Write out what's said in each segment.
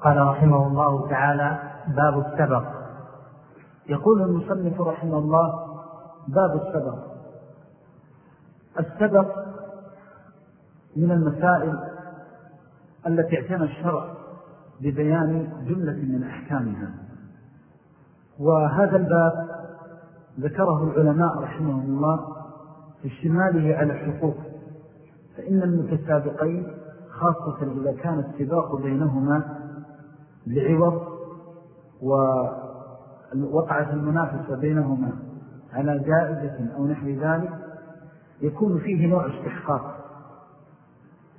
قال رحمه الله تعالى باب السبق. يقول المصنف رحمه الله باب السبق. السبق من المسائل التي اعتنى الشرع ببيان جملة من أحكامها. وهذا الباب ذكره العلماء رحمه الله في اشتماله على الحقوق. فإن المتسابقين خاصة إذا كان السباق بينهما لعوض ووقعت المنافسة بينهما على جائزة أو نحو ذلك يكون فيه نوع استحقاق.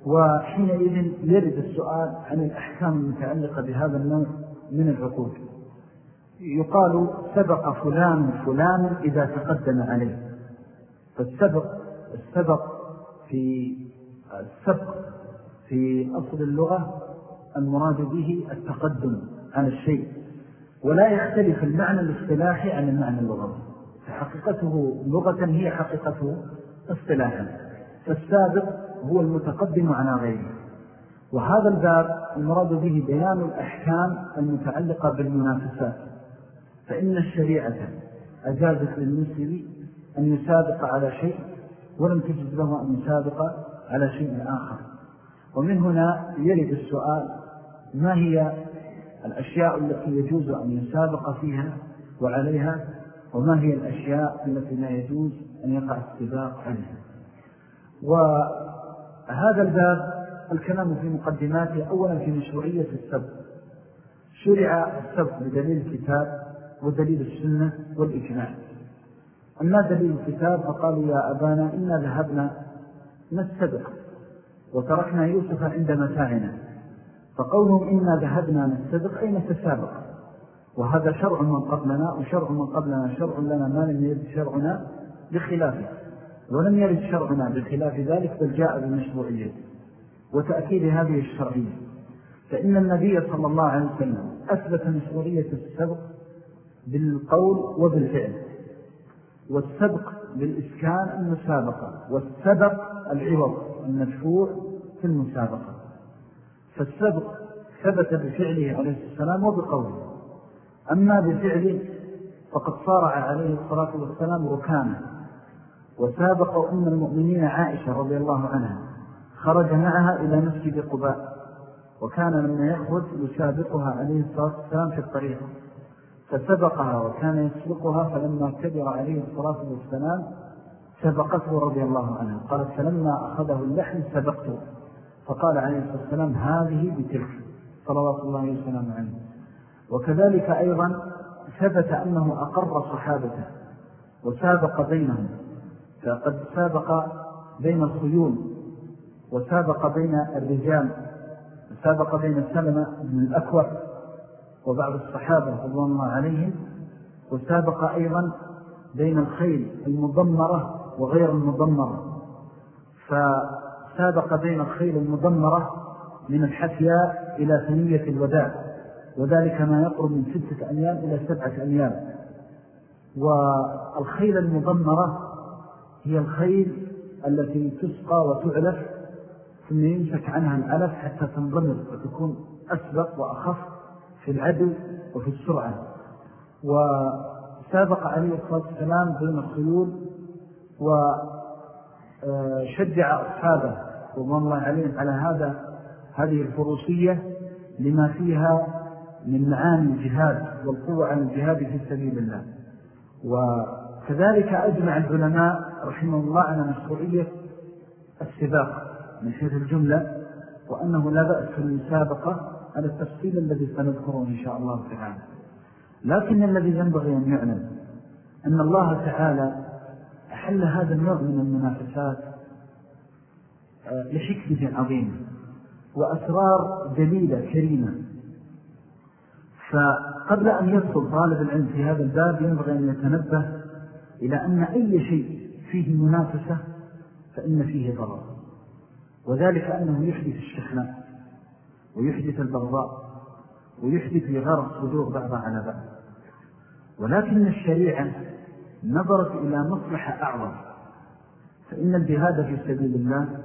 وحينئذ يرد السؤال عن الأحكام المتعلقة بهذا النوع من العقود. يقال سبق فلان فلان إذا تقدم عليه. فالسبق السبق في السبق في أصل اللغة المراد به التقدم على الشيء ولا يختلف المعنى الاصطلاحي عن المعنى اللغوي. فحقيقته لغة هي حقيقته اصطلاحا فالسابق هو المتقدم على غيره. وهذا الباب المراد به بيان الأحكام المتعلقة بالمنافسات. فإن الشريعة أجازت للمسلم أن يسابق على شيء ولم تجد له أن يسابق على شيء آخر. ومن هنا يرد السؤال ما هي الأشياء التي يجوز أن يسابق فيها وعليها وما هي الأشياء التي لا يجوز أن يقع السباق عليها وهذا الباب الكلام في مقدماته أولا في مشروعية السبق. شرع السبق بدليل الكتاب ودليل السنة والإجماع. أما دليل الكتاب فقالوا يا أبانا إنا ذهبنا نستبق وتركنا يوسف عند متاعنا. فقولهم إنا ذهبنا نستبق أي نتسابق. وهذا شرع من قبلنا وشرع من قبلنا شرع لنا ما لم يرد شرعنا بخلافه. ولم يرد شرعنا بخلاف ذلك بل جاء بمشروعية. وتأكيد هذه الشرعية. فإن النبي صلى الله عليه وسلم أثبت مشروعية السبق بالقول وبالفعل. والسبق بالإسكان المسابقة والسبق العوض المدفوع في المسابقة. فالسبق ثبت بفعله عليه السلام وبقوله. أما بفعله فقد صارع عليه الصلاة والسلام ركانا. وسابق أم المؤمنين عائشة رضي الله عنها. خرج معها إلى مسجد قباء. وكان لما يخرج يسابقها عليه الصلاة والسلام في الطريق. فسبقها وكان يسبقها فلما كبر عليه الصلاة والسلام سبقته رضي الله عنه. قالت فلما أخذه اللحم سبقته. فقال عليه الصلاة والسلام هذه بتلك. صلوات الله وسلم عنه وكذلك أيضا ثبت أنه أقر صحابته وسابق بينهم فقد سابق بين الخيول وسابق بين الرجال وسابق بين سلمة بن الأكوع وبعض الصحابة رضي الله عليهم وسابق أيضا بين الخيل المضمرة وغير المضمرة. فسابق بين الخيل المضمرة من الحفياء إلى ثنية الوداع. وذلك ما يقرب من ستة أميال إلى سبعة أميال والخيل المضمرة هي الخيل التي تسقى وتعلف ثم يمسك عنها العلف حتى تنضمر وتكون أسبق وأخف في العدل وفي السرعة. وسابق عليه الصلاة والسلام بين الخيول وشجع أصحابه. وضم الله عليهم على هذا هذه الفروسية لما فيها من معاني الجهاد والقوة عن الجهاد في سبيل الله. وكذلك أجمع العلماء رحمه الله على مشروعية السباق من حيث الجملة وأنه لا بأس المسابقة على التفصيل الذي سنذكره إن شاء الله تعالى. لكن الذي ينبغي أن يعلم أن الله تعالى أحل هذا النوع من المنافسات آه، لحكمة عظيمة وأسرار دليلة كريمة. فقبل أن يدخل طالب العلم في هذا الباب ينبغي أن يتنبه إلى أن أي شيء فيه منافسة فإن فيه ضرر. وذلك أنه يحدث الشحناء ويحدث البغضاء ويحدث لغرق صدور بعضها على بعض. ولكن الشريعة نظرت إلى مصلحة أعظم. فإن الجهاد في سبيل الله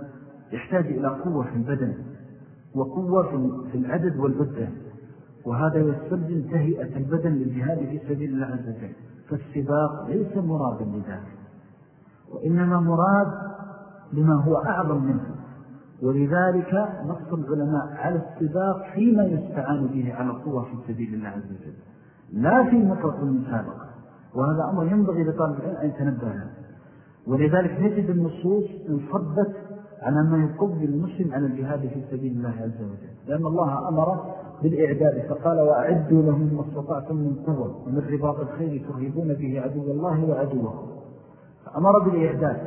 يحتاج إلى قوة في البدن. وقوة في العدد والبدة وهذا يستلزم تهيئة البدن للجهاد في سبيل الله عز وجل. فالسباق ليس مرادا لذلك. وإنما مراد لما هو أعظم منه. ولذلك نص العلماء على السباق فيما يستعان به على القوة في سبيل الله عز وجل. لا في مطلق المسابقة. وهذا أمر ينبغي لطالب العلم أن يتنبه له. ولذلك نجد النصوص انفضت على ما يقض المسلم على الجهاد في سبيل الله عز وجل. لأن الله أمر بالإعداد فقال وأعدوا لهم ما استطعتم من قوة ومن رباط الخير ترهبون به عدو الله وعدوه. فأمر بالإعداد.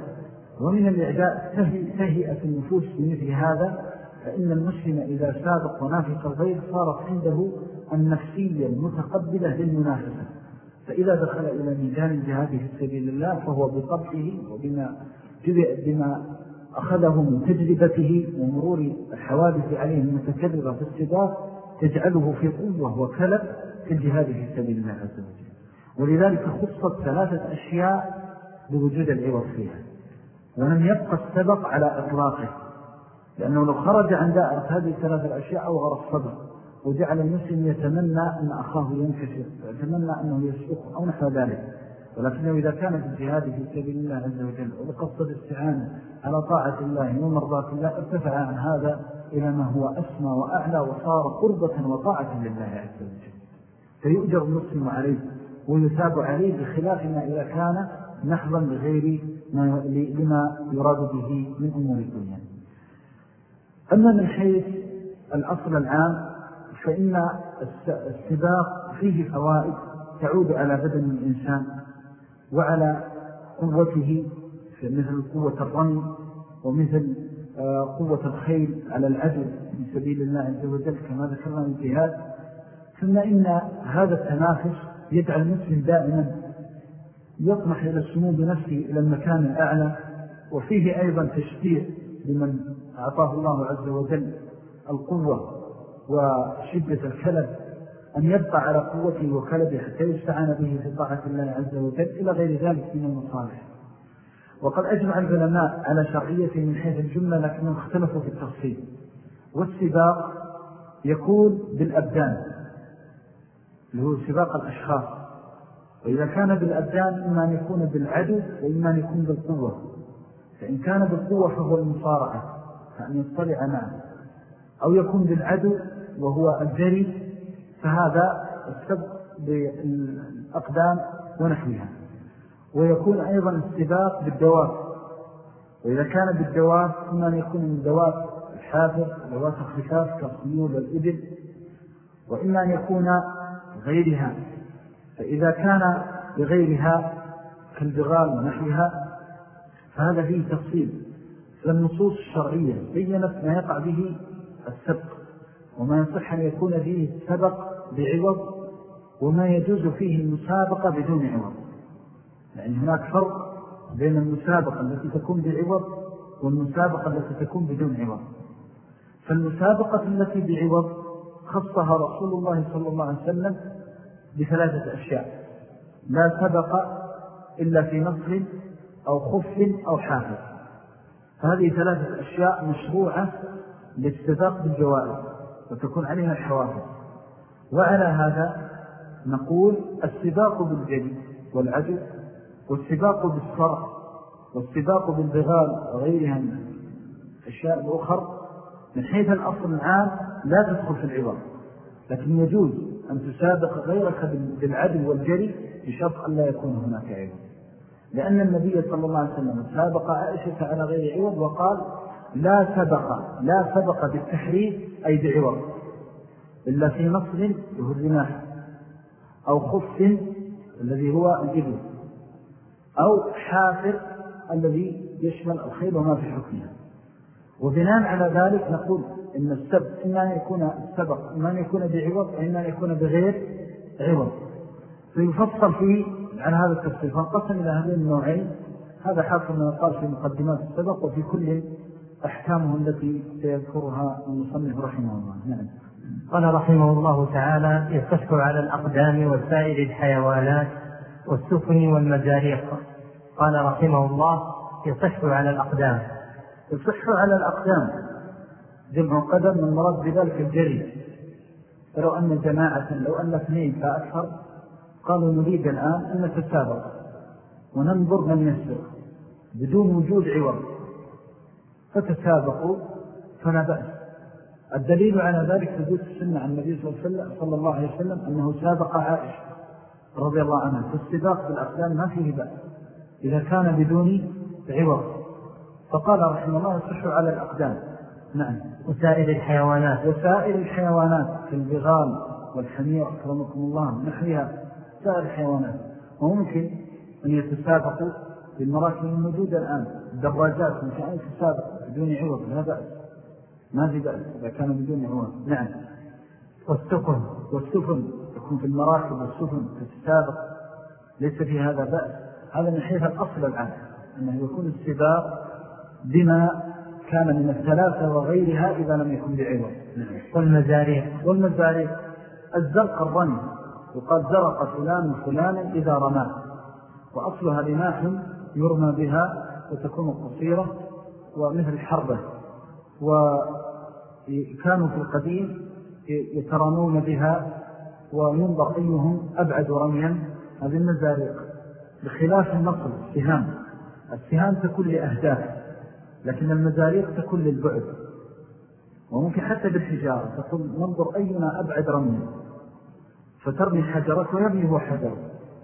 ومن الإعداء تهيئة النفوس بمثل هذا فإن المسلم إذا سابق ونافق الغير صارت عنده النفسية المتقبلة للمنافسة. فإذا دخل إلى ميدان الجهاد في سبيل الله فهو بطبعه وبما بما أخذه من تجربته ومرور الحوادث عليه المتكررة في السباق تجعله في قوة وكلب في الجهاد في سبيل الله عز وجل. ولذلك خصت ثلاثة أشياء بوجود العوض فيها. ولم يبقى السبق على إطلاقه لأنه لو خرج عن دائرة هذه الثلاثة الأشياء أوغر الصبر وجعل المسلم يتمنى أن أخاه ينكسر ويتمنى أنه يسبق أو نحو ذلك. ولكنه إذا كان في الجهاد في سبيل الله عز وجل وبقصد الاستعانة على طاعة الله ومرضات الله ارتفع عن هذا إلى ما هو أسمى وأعلى وصار قربة وطاعة لله عز وجل. فيؤجر المسلم عليه ويثاب عليه بخلاف ما إذا كان نحظا لغير لما يراد به من أمور الدنيا. أما من حيث الأصل العام فإن السباق فيه فوائد تعود على بدن الإنسان وعلى قوته مثل قوة الرمي ومثل آه، قوة الخيل على العدل في سبيل الله عز وجل كما ذكرنا من الجهاد ثم إن هذا التنافس يدعى المسلم دائما يطمح إلى السمو بنفسه إلى المكان الأعلى. وفيه أيضا تشجيع لمن أعطاه الله عز وجل القوة وشدة الكلب أن يبقى على قوته وكلبه حتى يستعان به في طاعة الله عز وجل إلى غير ذلك من المصالح. وقد أجمع العلماء على شرعية من حيث الجملة لكنهم اختلفوا في التفصيل. والسباق يكون بالأبدان اللي هو سباق الأشخاص. وإذا كان بالأبدان إما أن يكون بالعدو وإما أن يكون بالقوة. فإن كان بالقوة فهو المصارعة فأن يطلع معه. أو يكون بالعدو وهو الجري فهذا السبق بالأقدام ونحوها. ويكون أيضا السباق بالدواب. وإذا كان بالدواب أن يكون من دواب الحافر دواب الخفاف كالصيول والإبل وإما أن يكون غيرها. فإذا كان بغيرها كالبغال ونحوها فهذا فيه تفصيل. فالنصوص الشرعية بيّنت ما يقع به السبق. وما يصح أن يكون فيه السبق بعوض وما يجوز فيه المسابقة بدون عوض. يعني هناك فرق بين المسابقة التي تكون بعوض والمسابقة التي تكون بدون عوض. فالمسابقة التي بعوض خصها رسول الله صلى الله عليه وسلم بثلاثة أشياء. لا سبق إلا في نصر أو خف أو حافظ. فهذه ثلاثة أشياء مشروعة للسباق بالجوائز. وتكون عليها الحوافظ وعلى هذا نقول السباق بالجري والعدو والسباق بالصرع والسباق بالبغال وغيرها من الأشياء الأخر من حيث الأصل العام لا تدخل في العظام. لكن يجوز أن تسابق غيرك بالعدل والجري بشرط أن لا يكون هناك عوض لأن النبي صلى الله عليه وسلم سابق عائشة على غير عوض وقال لا سبق لا سبق بالتحريف أي بعوض إلا في نصر وهو الرماح أو خف الذي هو الإبل أو حافر الذي يشمل الخيل وما في حكمها. وبناء على ذلك نقول إن السبق إما أن يكون السبق إما أن يكون بعوض وإما أن يكون بغير عوض. فيفصل فيه عن هذا التفصيل. فانقسم إلى هذين النوعين. هذا حاصل ما قال في مقدمات السبق وفي كل أحكامه التي سيذكرها المصنف رحمه الله. نعم. قال رحمه الله تعالى يصح على الأقدام وسائر الحيوانات والسفن والمزاريق قال رحمه الله يصح على الأقدام. يصح على الأقدام. جمع قدم من مراد بذلك الجري. فلو أن جماعة لو أن اثنين فأكثر قالوا نريد الآن أن نتسابق وننظر من يسبق بدون وجود عوض. فتسابقوا فلا بأس. الدليل على ذلك ثبوت السنة عن النبي صلى الله عليه وسلم أنه سابق عائشة رضي الله عنها. فالسباق بالأقدام ما فيه بأس. إذا كان بدون عوض. فقال رحمه الله يصح على الأقدام. نعم. وسائر الحيوانات. وسائر الحيوانات كالبغال والحمير أكرمكم الله نحوها سائر الحيوانات. وممكن أن يتسابقوا بالمراكب الموجودة الآن. الدراجات ممكن أن يتسابق بدون عوض لا بأس. ما في بأس إذا كان بدون عوض. نعم. والسفن. والسفن. تكون في المراكب والسفن تتسابق ليس في هذا بأس. هذا من حيث الأصل الآن أنه يكون السباق بما كان من الثلاثة وغيرها إذا لم يكن بعوض. والمزاريق. والمزاريق. الزرق الرمي وقد زرق فلان فلانا إذا رمى وأصلها رماح يرمى بها وتكون قصيرة. ومثل الحربة. وكانوا في القديم يترمون بها وينظر أيهم أبعد رميا هذه المزاريق بخلاف النصر السهام. السهام تكون لأهداف لكن المزاريق تكون للبعد وممكن حتى بالحجارة تقول ننظر أينا أبعد رميا. فترمي حجرك ويرمي هو حجر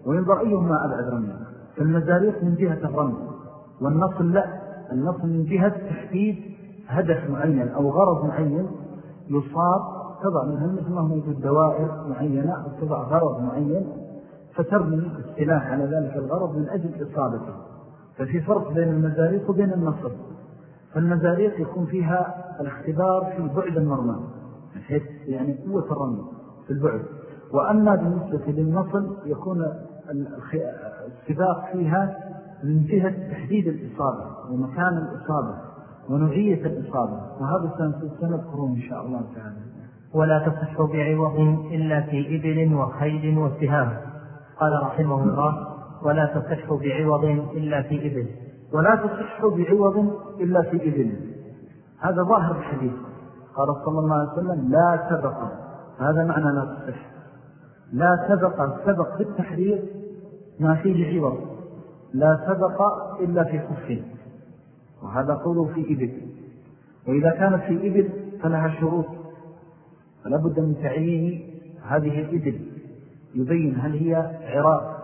وينظر أيهما أبعد رميا. فالمزاريق من جهة الرمي والنصل لا. النصل من جهة تحديد هدف معين أو غرض معين يصاب تضع منها مثل ما هو موجود دوائر معينة أو تضع غرض معين فترمي السلاح على ذلك الغرض من أجل إصابته. ففي فرق بين المزاريق وبين النصر فالمزاريق يكون فيها الاختبار في بعد المرمى يعني قوة الرمي في البعد. وأما بالنسبة للنصل يكون السباق فيها من جهة تحديد الإصابة ومكان الإصابة ونوعية الإصابة. وهذا سنذكره إن شاء الله تعالى. ولا تصح بعوض إلا في إبل وخيل وسهام. قال رحمه الله ولا تصح بعوض إلا في إبل. ولا تصح بعوض إلا في إبل. هذا ظاهر الحديث. قال صلى الله عليه وسلم لا سبق. هذا معنى لا تصح. لا سبق. سبق بالتحرير ما فيه عوض. لا سبق إلا في خفه وهذا قوله في إبل. وإذا كانت في إبل فلها شروط. فلا بد من تعيين هذه الإبل. يبين هل هي عراق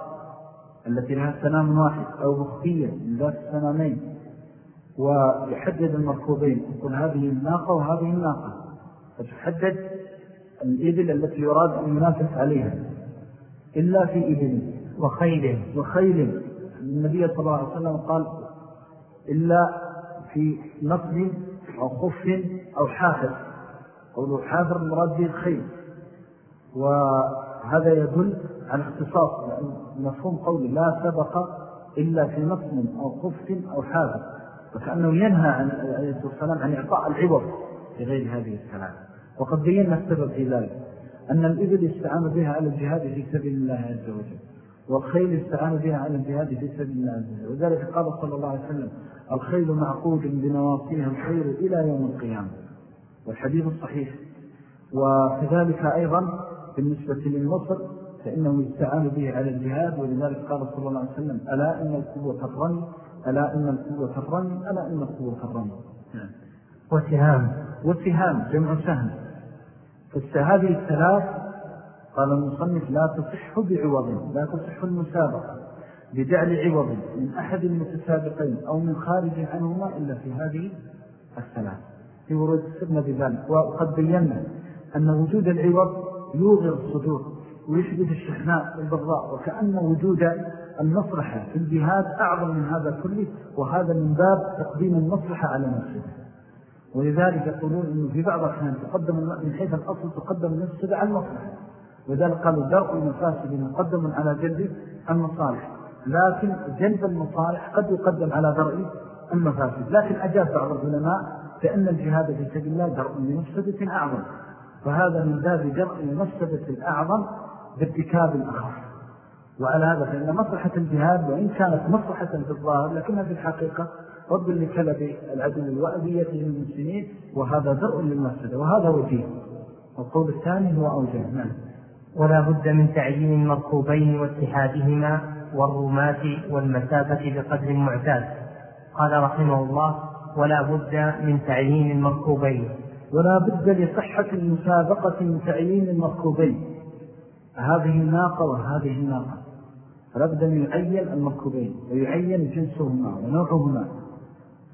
التي لها سنام واحد أو مخفية من ذات السنامين ويحدد المركوبين. يقول هذه الناقة وهذه الناقة. فتحدد الإبل التي يراد أن ينافس عليها. إلا في إبل. وخيل. وخيل. النبي صلى الله عليه وسلم قال إلا في نصب أو خف أو حافر قوله حافر المراد به الخيل وهذا يدل على اختصاص مفهوم قولي لا سبق إلا في نصب أو خف أو حافر وكأنه ينهى عن عليه السلام عن إعطاء العوض في غير هذه الكلام. وقد بينا السبب في ذلك أن الإبل استعان بها على الجهاد في سبيل الله عز وجل. والخيل استعان بها على الجهاد في سبيل الله عز وجل. وذلك قال صلى الله عليه وسلم الخيل معقود بنواصيها الخير إلى يوم القيامة. والحديث الصحيح وكذلك أيضا بالنسبة للنصر فإنه يستعان به على الجهاد. ولذلك قال صلى الله عليه وسلم ألا إن القوة الرمي ألا إن القوة الرمي ألا إن القوة الرمي وسهام. وسهام جمع سهم. فهذه الثلاث قال المصنف لا تصح بعوض لا تصح المسابقة بجعل عوض من أحد المتسابقين أو من خارج عنهما إلا في هذه الثلاث. في ورود السبنة بذلك. وقد بينا أن وجود العوض يوغر الصدور ويحدث الشحناء والبغضاء وكأن وجود المصلحة في الجهاد أعظم من هذا كله وهذا من باب تقديم المصلحة على نفسه. ولذلك يقولون أنه في بعض الأحيان تقدم من حيث الأصل تقدم النفس على المصلحة. وذلك قالوا درء المفاسد مقدم على جلب المصالح. لكن جلب المصالح قد يقدم على درء المفاسد. لكن أجاب بعض العلماء بأن الجهاد في سبيل الله درء لمفسدة أعظم. فهذا من باب درء المفسدة الأعظم بارتكاب الأخف وعلى هذا فإن مصلحة الجهاد وإن كانت مصلحة في الظاهر لكنها في الحقيقة رد لكلب العدو وأذيته للمسلمين وهذا درء للمفسدة. وهذا وجيه. القول الثاني هو أوجه. نعم. ولا بد من تعيين المركوبين واتحادهما والرماة والمسافة بقدر معتاد قال رحمه الله ولا بد من تعيين المركوبين. ولا بد لصحة المسابقة من تعيين المركوبين. هذه الناقة وهذه الناقة فلا بد أن يعين المركوبين ويعين جنسهما ونوعهما.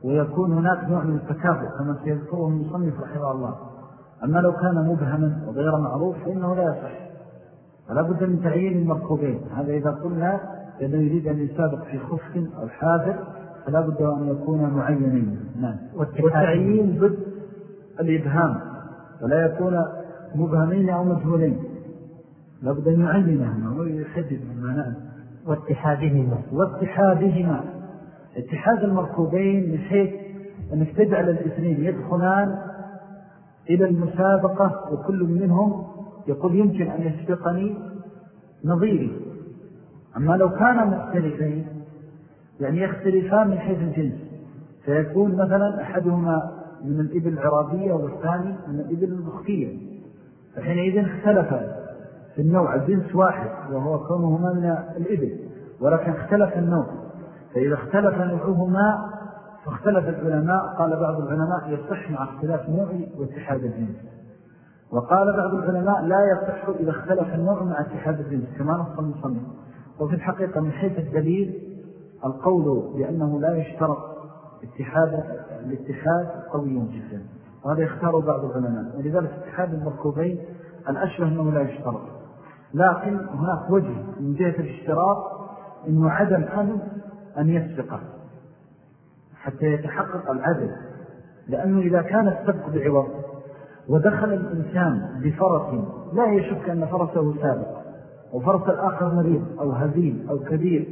ويكون هناك نوع من التكافؤ كما سيذكره المصنف رحمه الله. أما لو كان مبهما وغير معروف فإنه لا يصح. فلا بد من تعيين المركوبين. هذا إذا قلنا لأنه يريد أن يسابق في خف أو حافر فلا بد أن يكون معينين. نعم. والتعيين ضد الإبهام. ولا يكون مبهمين أو مجهولين. لا بد أن يعينهما ويحدد نعم. واتحادهما. واتحادهما. اتحاد المركوبين من حيث أنك تجعل الاثنين يدخلان إلى المسابقة وكل منهم يقول يمكن أن يسبقني نظيري. أما لو كان مختلفين يعني يختلفان من حيث الجنس. فيكون مثلا أحدهما من الإبل العرابية والثاني من الإبل المختية فحينئذ اختلف في النوع الجنس واحد وهو كونهما من الإبل ولكن اختلف النوع. فإذا اختلف نوعهما فاختلف العلماء قال بعض العلماء يصح مع اختلاف نوع واتحاد الجنس. وقال بعض العلماء لا يصح إذا اختلف النوع مع اتحاد الجنس كما نص المصنف. وفي الحقيقة من حيث الدليل القول بأنه لا يشترط اتحاد الاتحاد قوي جدا. وهذا يختار بعض العلماء. ولذلك اتحاد المركوبين الأشبه أنه لا يشترط. لكن هناك وجه من جهة الاشتراط أنه عدم أمن أن يسبقه حتى يتحقق العدل. لأنه إذا كان السبق بعوض ودخل الإنسان بفرس لا يشك أن فرسه سابق وفرس الآخر مريض أو هزيل أو كبير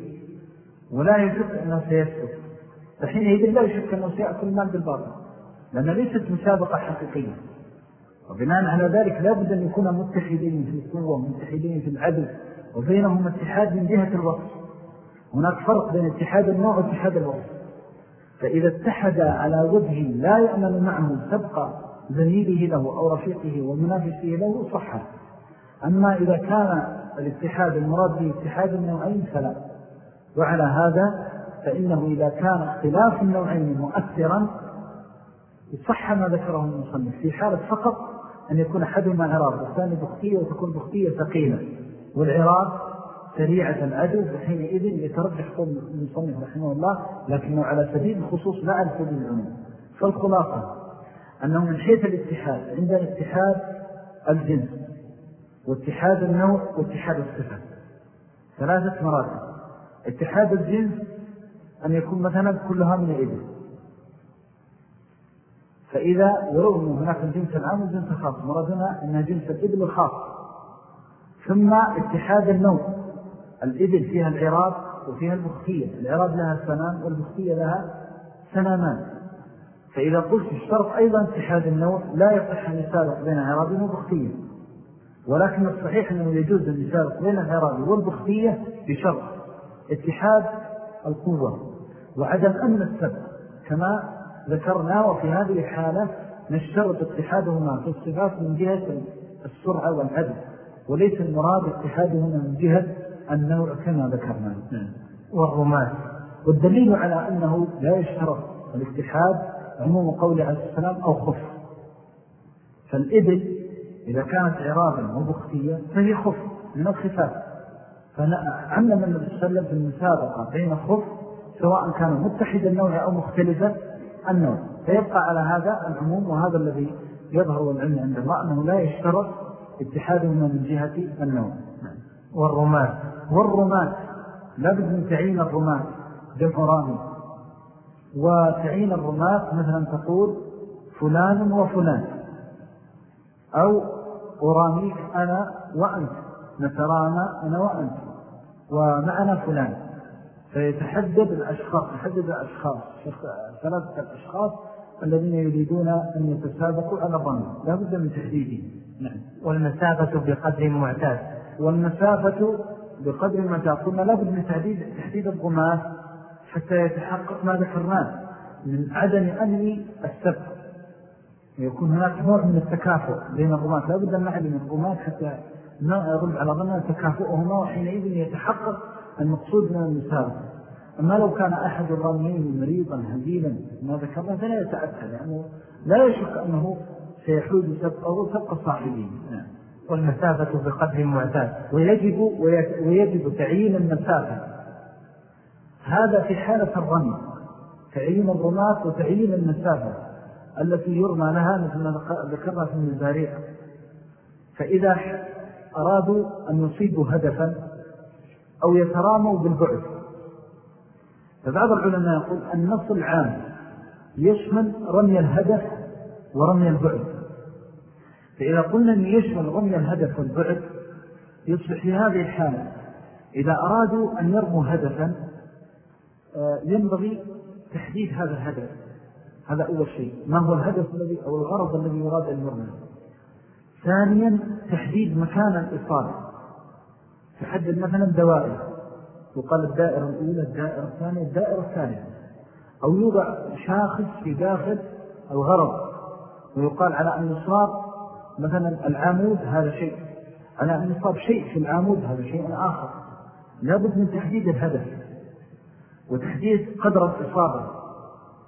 ولا يشك أنه سيسبق فحينئذ لا يشك أنه سيأكل المال بالباطل لأنه ليست مسابقة حقيقية. وبناء على ذلك لا بد أن يكون متحدين في القوة متحدين في العدل وبينهم اتحاد من جهة الوصف هناك فرق بين اتحاد النوع واتحاد الوصف فإذا اتحد على وجه لا يأمن معه سبق زميله له أو رفيقه ومنافسه له صحة. أما إذا كان الاتحاد المراد به اتحاد النوعين فلا. وعلى هذا فإنه إذا كان اختلاف النوعين مؤثرا صح ما ذكره المصنف. في حالة فقط أن يكون أحدهما عراض والثاني بختية وتكون بختية ثقيلة. والعراض سريعة العدو فحينئذ يترجح قول المصنف رحمه الله لكنه على سبيل الخصوص لا على سبيل العموم. فالخلاصة أنه من حيث الاتحاد عندنا اتحاد الجنس واتحاد النوع واتحاد الصفة. ثلاثة مراتب. اتحاد الجنس أن يكون مثلا كلها من الإبل. فإذا أن هناك الجنس العام والجنس الخاص مرادنا أنها جنس الإبل الخاص. ثم اتحاد النوع. الإبل فيها العراض وفيها البختية. العراض لها سنان والبختية لها سنامان. فإذا قلت اشترط أيضا اتحاد النوع لا يصح أن يسابق بين عراض وبختية ولكن الصحيح أنه يجوز أن يسابق بين العراض والبختية بشرط اتحاد القوة. وعدم أمن السبب كما ذكرنا وفي هذه الحالة نشترط اتحادهما في الصفات من جهة السرعة والعدل وليس المراد اتحادهما من جهة النوع كما ذكرنا. والرمات والدليل على أنه لا يشترط الاتحاد عموم قول عليه السلام أو خف. فالإبل إذا كانت عراضا وبختية فهي خف من الخفاف. فعلم النبي صلى الله عليه وسلم في المسابقة بين خف سواء كان متحد النوع أو مختلفة النوع. فيبقى على هذا العموم وهذا الذي يظهر العلم عند الله أنه لا يشترط اتحادهما من جهة النوع. والرمات والرمات لابد من تعيين الرمات جمع رامي وتعيين الرمات مثلا تقول فلان وفلان. أو أراميك أنا وأنت نترامى أنا وأنت ومعنا فلان. فيتحدد الأشخاص يحدد الأشخاص ثلاثة الأشخاص الذين يريدون أن يتسابقوا على الرمي لا بد من تحديده نعم. والمسافة بقدر معتاد. والمسافة بقدر ما قلنا لا بد من تحديد, تحديد الرماة حتى يتحقق ما ذكرناه من عدم أمن السبق. يكون هناك نوع من التكافؤ بين الرماة. لا بد أن نعلم الرماة حتى يغلب على ظننا تكافؤهما وحينئذ يتحقق المقصود من المسابقة أما لو كان أحد الراميين مريضا هزيلا ما ذكرنا فلا يتأتى لأنه لا يشك أنه سيحوز سبقه وسبق صاحبه. نعم. والمسافة بقدر معتاد. ويجب, ويجب تعيين المسافة. هذا في حالة الرمي تعيين الرماة وتعيين المسافة التي يرمى لها مثل ما ذكرنا في المزاريق. فإذا أرادوا أن يصيبوا هدفا أو يتراموا بالبعد. فبعض العلماء يقول النص العام يشمل رمي الهدف ورمي البعد. فإذا قلنا أن يشمل رمي الهدف والبعد يصبح في هذه الحالة إذا أرادوا أن يرموا هدفا ينبغي تحديد هذا الهدف. هذا أول شيء. ما هو الهدف الذي أو الغرض الذي يراد أن يرمى ثانيا تحديد مكان الإصابة. تحدد مثلا دوائر. يقال الدائرة الأولى الدائرة الثانية الدائرة الثالثة أو يوضع شاخص في داخل الغرض. ويقال على أن يصاب مثلا العامود هذا شيء. على أن يصاب شيء في العامود هذا شيء آخر. لابد من تحديد الهدف. وتحديد قدر الإصابة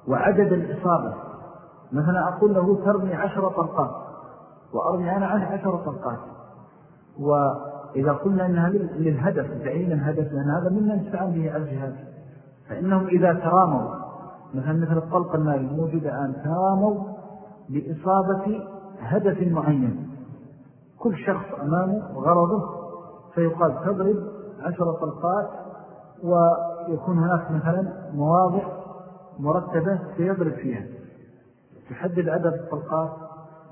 وعدد الإصابة. مثلا أقول له ترمي عشر طلقات وأرمي أنا عنه عشر طلقات. وإذا قلنا أنها للهدف تعيين الهدف لأن هذا مما نستعان به على الجهاز فإنهم إذا تراموا مثلا مثل الطلق الناري الموجود الآن تراموا لإصابة هدف معين. كل شخص أمامه غرضه فيقال تضرب عشر طلقات ويكون هناك مثلا مواضع مرتبة سيضرب فيها. تحدد عدد الطلقات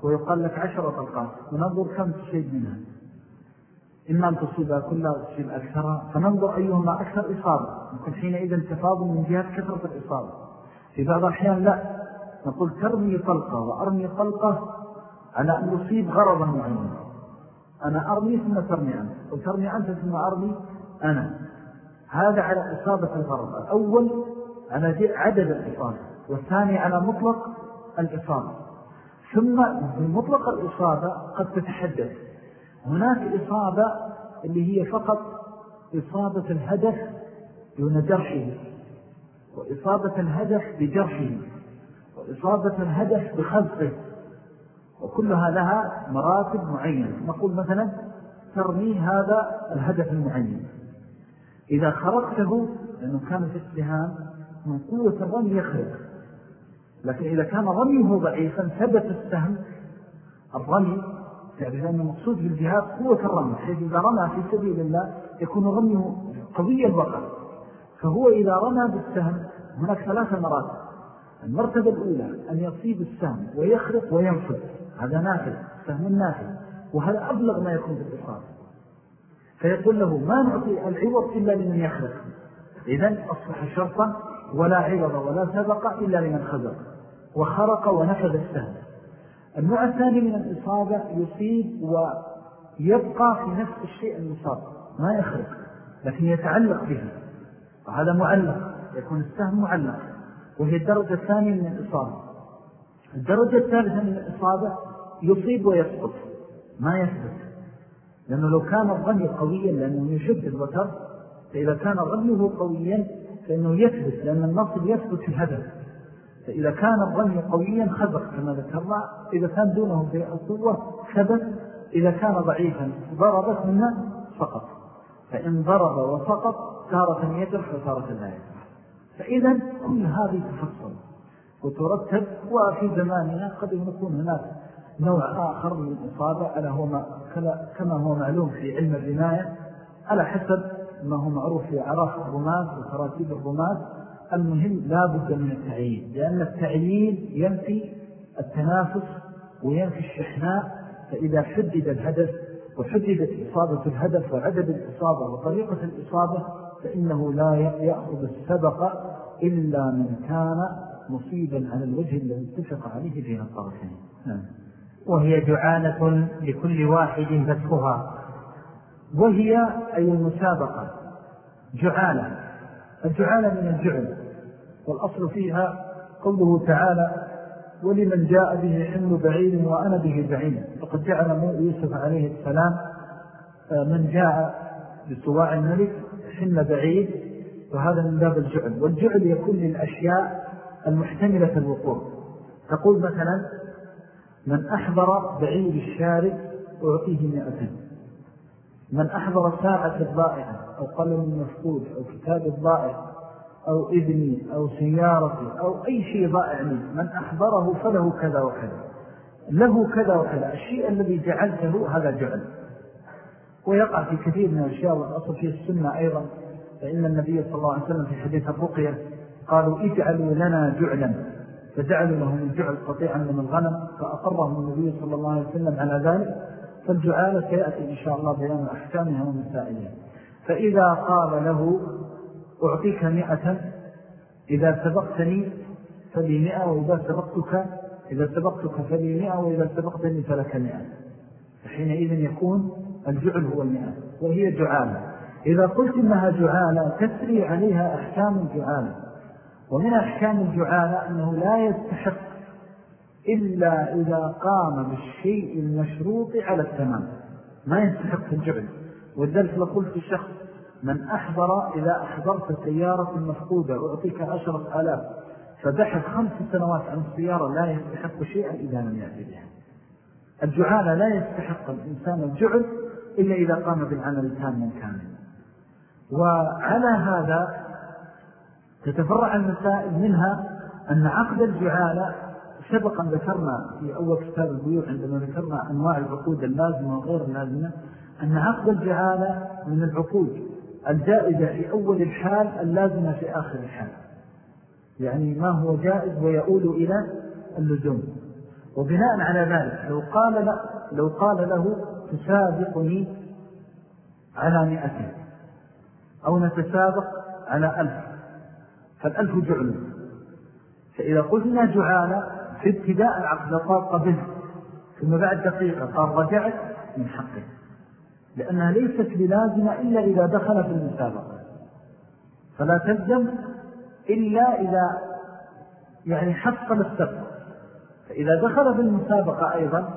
ويقال لك عشر طلقات. وننظر كم تصيب منها. إما أن تصيبها كلها تصيب أكثرها فننظر أيهما أكثر إصابة. يكون حينئذ تفاضل من جهة كثرة الإصابة. في بعض الأحيان لا. نقول ترمي طلقة وأرمي طلقة على أن يصيب غرضا معينا. أنا أرمي ثم ترمي أنت. وترمي أنت ثم أرمي أنا. هذا على إصابة الغرض. الأول على عدد الإصابة والثاني على مطلق الإصابة. ثم بمطلق الإصابة قد تتحدث. هناك إصابة اللي هي فقط إصابة الهدف دون جرحه وإصابة الهدف بجرحه وإصابة الهدف بخلقه وكلها لها مراتب معينة. نقول مثلا ترمي هذا الهدف المعين. إذا خرقته لأنه كان في السهام من قوة الرمي يخرج. لكن إذا كان رميه ضعيفا ثبت السهم. الرمي يعني لأن المقصود بالجهاد قوة الرمي حيث إذا رمى في سبيل الله يكون رميه قوي الوقت فهو إذا رمى بالسهم هناك ثلاثة مراتب. المرتبة الأولى أن يصيب السهم ويخرق وينفذ. هذا نافذ سهم النافذ وهذا أبلغ ما يكون بالإصابة فيقول له ما نعطي العوض إلا لمن يخرق إذن أصبح شرطا ولا عوض ولا سبق إلا لمن خزق وخرق ونفذ السهم. النوع الثاني من الإصابة يصيب ويبقى في نفس الشيء المصاب ما يخرق لكن يتعلق به وهذا معلق يكون السهم معلق وهي الدرجة الثانية من الإصابة. الدرجة الثالثة من الإصابة يصيب ويسقط ما يثبت. لأنه لو كان الرمي قويا لأنه يشد الوتر فإذا كان رميه قويا فإنه يثبت لأن النصر يثبت في الهدف. فإذا كان الرمي قويا خبر كما ذكرنا إذا كان دونه في القوة ثبت إذا كان ضعيفا ضربت منه سقط. فإن ضرب وسقط تارة يجرح وتارة لا يجرح فإذا كل هذه تفصل وترتب وفي زماننا قد يكون هناك نوع آخر من الإصابة على هو ما كما هو معلوم في علم الرماية على حسب ما هو معروف في عراف الرماة وتراتيب الرماة المهم لا بد من التعيين لأن التعيين ينفي التنافس وينفي الشحناء فإذا حدد الهدف وحددت إصابة الهدف وعدد الإصابة وطريقة الإصابة فإنه لا يأخذ السبق إلا من كان مصيبا على الوجه الذي اتفق عليه بين الطرفين نعم. وهي جعالة لكل واحد فتحها وهي أي المسابقة جعالة الجعالة من الجعل والأصل فيها قوله تعالى ولمن جاء به حمل بعيد وأنا به بعيد. فقد جعل يوسف عليه السلام من جاء بصواع الملك حمل بعيد. وهذا من باب الجعل. والجعل يكون للأشياء المحتملة الوقوع. تقول مثلا من أحضر بعيد الشارب أعطيه مئة. من أحضر ساعة الضائعة أو قلم مفقود أو كتاب الضائع أو إذني أو سيارتي أو أي شيء ضائع لي من أحضره فله كذا وكذا. له كذا وكذا. الشيء الذي جعلته هذا جعل. ويقع في كثير من الأشياء والأصل في السنة أيضا فإن النبي صلى الله عليه وسلم في حديث الرقية قالوا اجعلوا لنا جعلا. فجعلوا لهم الجعل قطيعا من الغنم فأقرهم النبي صلى الله عليه وسلم على ذلك فالجعالة سيأتي إن شاء الله بيان أحكامها ومسائلها فإذا قال له أعطيك مئة إذا سبقتني فلي مئة وإذا سبقتك إذا سبقتك فلي مئة وإذا سبقتني فلك مئة. فحينئذ يكون الجعل هو المئة وهي جعالة إذا قلت إنها جعالة تسري عليها أحكام الجعالة ومن أحكام الجعالة أنه لا يستحق إلا إذا قام بالشيء المشروط على التمام. ما يستحق الجعل ولذلك لو قلت الشخص من أحضر إذا أحضرت سيارة مفقودة أعطيك عشرة آلاف فبحث خمس سنوات عن السيارة لا يستحق شيئا إذا لم يأتي بها. الجعالة لا يستحق الإنسان الجعل إلا إذا قام بالعمل تاما كاملا. وعلى هذا تتفرع المسائل منها أن عقد الجعالة سبقا ذكرنا في أول كتاب البيوع عندما ذكرنا أنواع العقود اللازمة وغير اللازمة أن عقد الجعالة من العقود الجائزة في أول الحال اللازمة في آخر الحال. يعني ما هو جائز ويؤول إلى اللزوم. وبناء على ذلك لو قال, له لو قال له تسابقني على مئة أو نتسابق على ألف فالألف جعل. فإذا قلنا جعالة في ابتداء العقد قال قبل ثم بعد دقيقة قال رجعت من حقه. لأنها ليست بلازمة إلا إذا دخل في المسابقة. فلا تلزم إلا إذا يعني حصل السبق فإذا دخل في المسابقة أيضا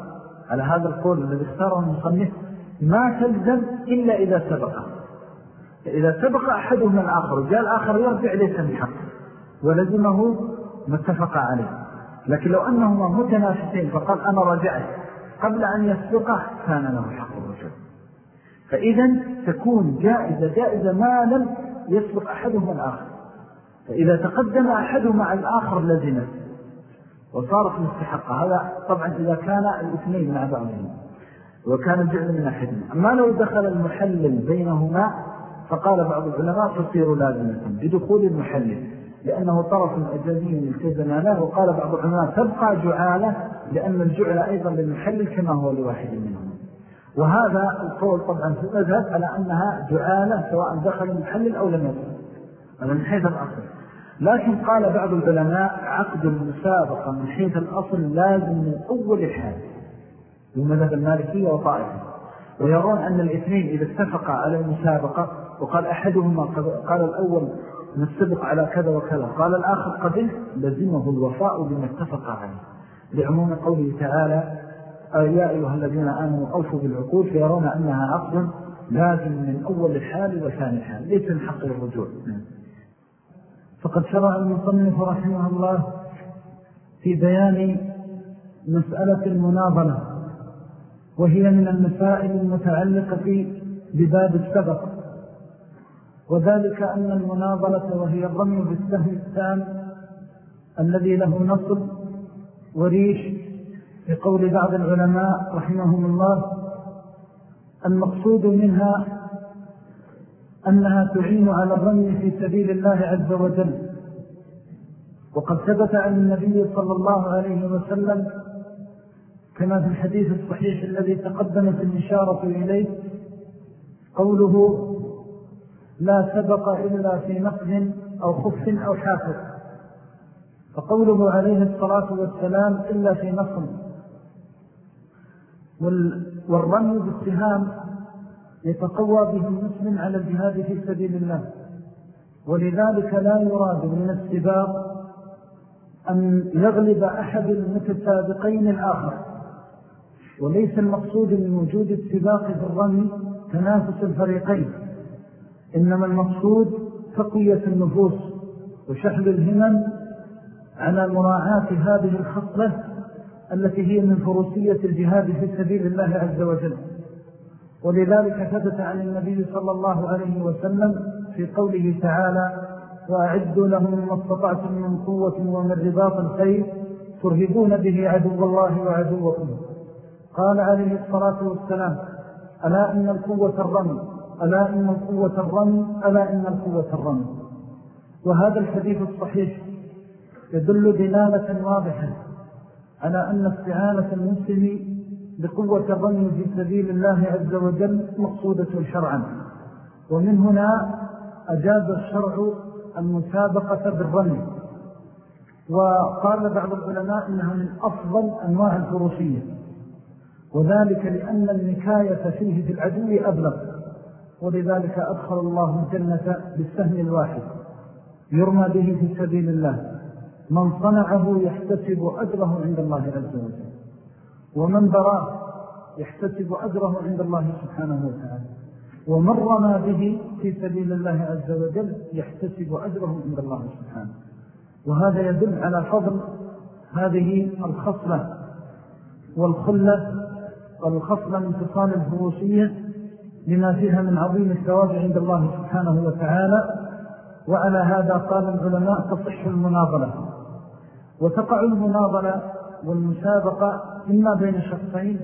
على هذا القول الذي اختاره المصنف ما تلزم إلا إذا سبق فإذا سبق أحدهم الآخر وجاء الآخر يرجع ليس من حق ولزمه ما اتفق عليه. لكن لو أنهما متنافسين فقال أنا رجعت قبل أن يسبقه كان له حق الرجل فإذا تكون جائزة جائزة ما لم يسبق أحدهما الآخر. فإذا تقدم أحدهما على الآخر لزمه وصارت مستحقة. هذا طبعا إذا كان الاثنين مع بعضهم وكان الجعل من أحدهما. أما لو دخل المحلل بينهما فقال بعض العلماء تصير لازمة بدخول المحلل لأنه طرف أجازي التزم له وقال بعض العلماء تبقى جعالة لأن الجعل أيضا للمحلل كما هو لواحد منهم. وهذا القول طبعا في المذهب على أنها جعالة سواء دخل المحلل أو لم يدخل. من حيث الأصل. لكن قال بعض العلماء عقد المسابقة من حيث الأصل لازم من أول الحال بمذهب المالكية وطائفة. ويرون أن الاثنين إذا اتفقا على المسابقة وقال أحدهما قال الأول نتفق على كذا وكذا. قال الآخر قبل لزمه الوفاء بما اتفق عليه. لعموم قوله تعالى يا أيها الذين آمنوا أوفوا بالعقول فيرون أنها عقد لازم من أول الحال وثاني الحال ليس من حق الرجوع. فقد شرع المصنف رحمه الله في بيان مسألة المناظرة وهي من المسائل المتعلقة بباب السبق. وذلك أن المناظرة وهي الرمي بالسهم الثاني الذي له نصب وريش بقول بعض العلماء رحمهم الله المقصود منها أنها تعين على الرمي في سبيل الله عز وجل. وقد ثبت عن النبي صلى الله عليه وسلم كما في الحديث الصحيح الذي تقدمت الإشارة إليه قوله لا سبق إلا في نقد أو خف أو حافظ. فقوله عليه الصلاة والسلام إلا في نقد. والرمي بالسهام يتقوى به المسلم على الجهاد في سبيل الله. ولذلك لا يراد من السباق أن يغلب أحد المتسابقين الآخر. وليس المقصود من وجود السباق في الرمي تنافس الفريقين. إنما المقصود تقوية النفوس وشحذ الهمم على مراعاة هذه الخصلة التي هي من فروسية الجهاد في سبيل الله عز وجل. ولذلك ثبت عن النبي صلى الله عليه وسلم في قوله تعالى وأعدوا لهم ما استطعتم من قوة ومن رباط الخير ترهبون به عدو الله وعدوكم. قال عليه الصلاة والسلام ألا إن القوة الرمي ألا إن القوة الرمي ألا إن القوة الرمي. وهذا الحديث الصحيح يدل دلالة واضحة على أن استعانة المسلم بقوة الرمي في سبيل الله عز وجل مقصودة شرعا. ومن هنا أجاب الشرع المسابقة بالرمي. وقال بعض العلماء إنها من أفضل أنواع الفروسية. وذلك لأن النكاية فيه في العدو أبلغ. ولذلك أدخل الله الجنة بالسهم الواحد. يرمى به في سبيل الله. من صنعه يحتسب أجره عند الله عز وجل. ومن براه يحتسب أجره عند الله سبحانه وتعالى. ومن رمى به في سبيل الله عز وجل يحتسب أجره عند الله سبحانه. وهذا يدل على فضل هذه الخصلة والخلة والخصلة من تصال الفروسية لما فيها من عظيم الثواب عند الله سبحانه وتعالى وعلى هذا قال العلماء تصح المناظرة. وتقع المناظرة والمسابقة إما بين شخصين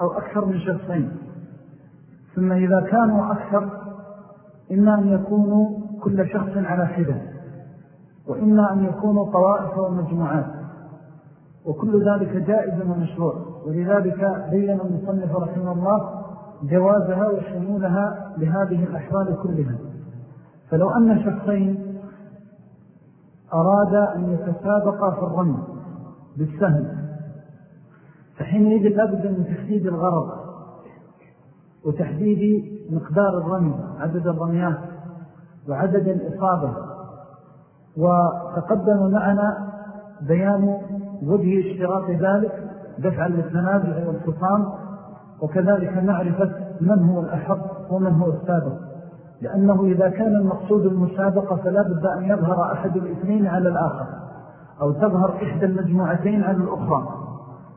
أو أكثر من شخصين. ثم إذا كانوا أكثر إما أن يكونوا كل شخص على حدة وإما أن يكونوا طوائف ومجموعات. وكل ذلك جائز ومشروع. ولذلك بين المصنف رحمه الله جوازها وشمولها لهذه الأحوال كلها. فلو أن شخصين أراد أن يتسابق في الرمي بالسهم فحينئذ لابد من تحديد الغرض وتحديد مقدار الرمي عدد الرميات وعدد الإصابة. وتقدم معنا بيان وجه اشتراط ذلك دفعا للتنازع والخصام وكذلك معرفة من هو الأحق ومن هو السابق. لأنه إذا كان المقصود المسابقة فلا بد أن يظهر أحد الاثنين على الآخر أو تظهر إحدى المجموعتين على الأخرى.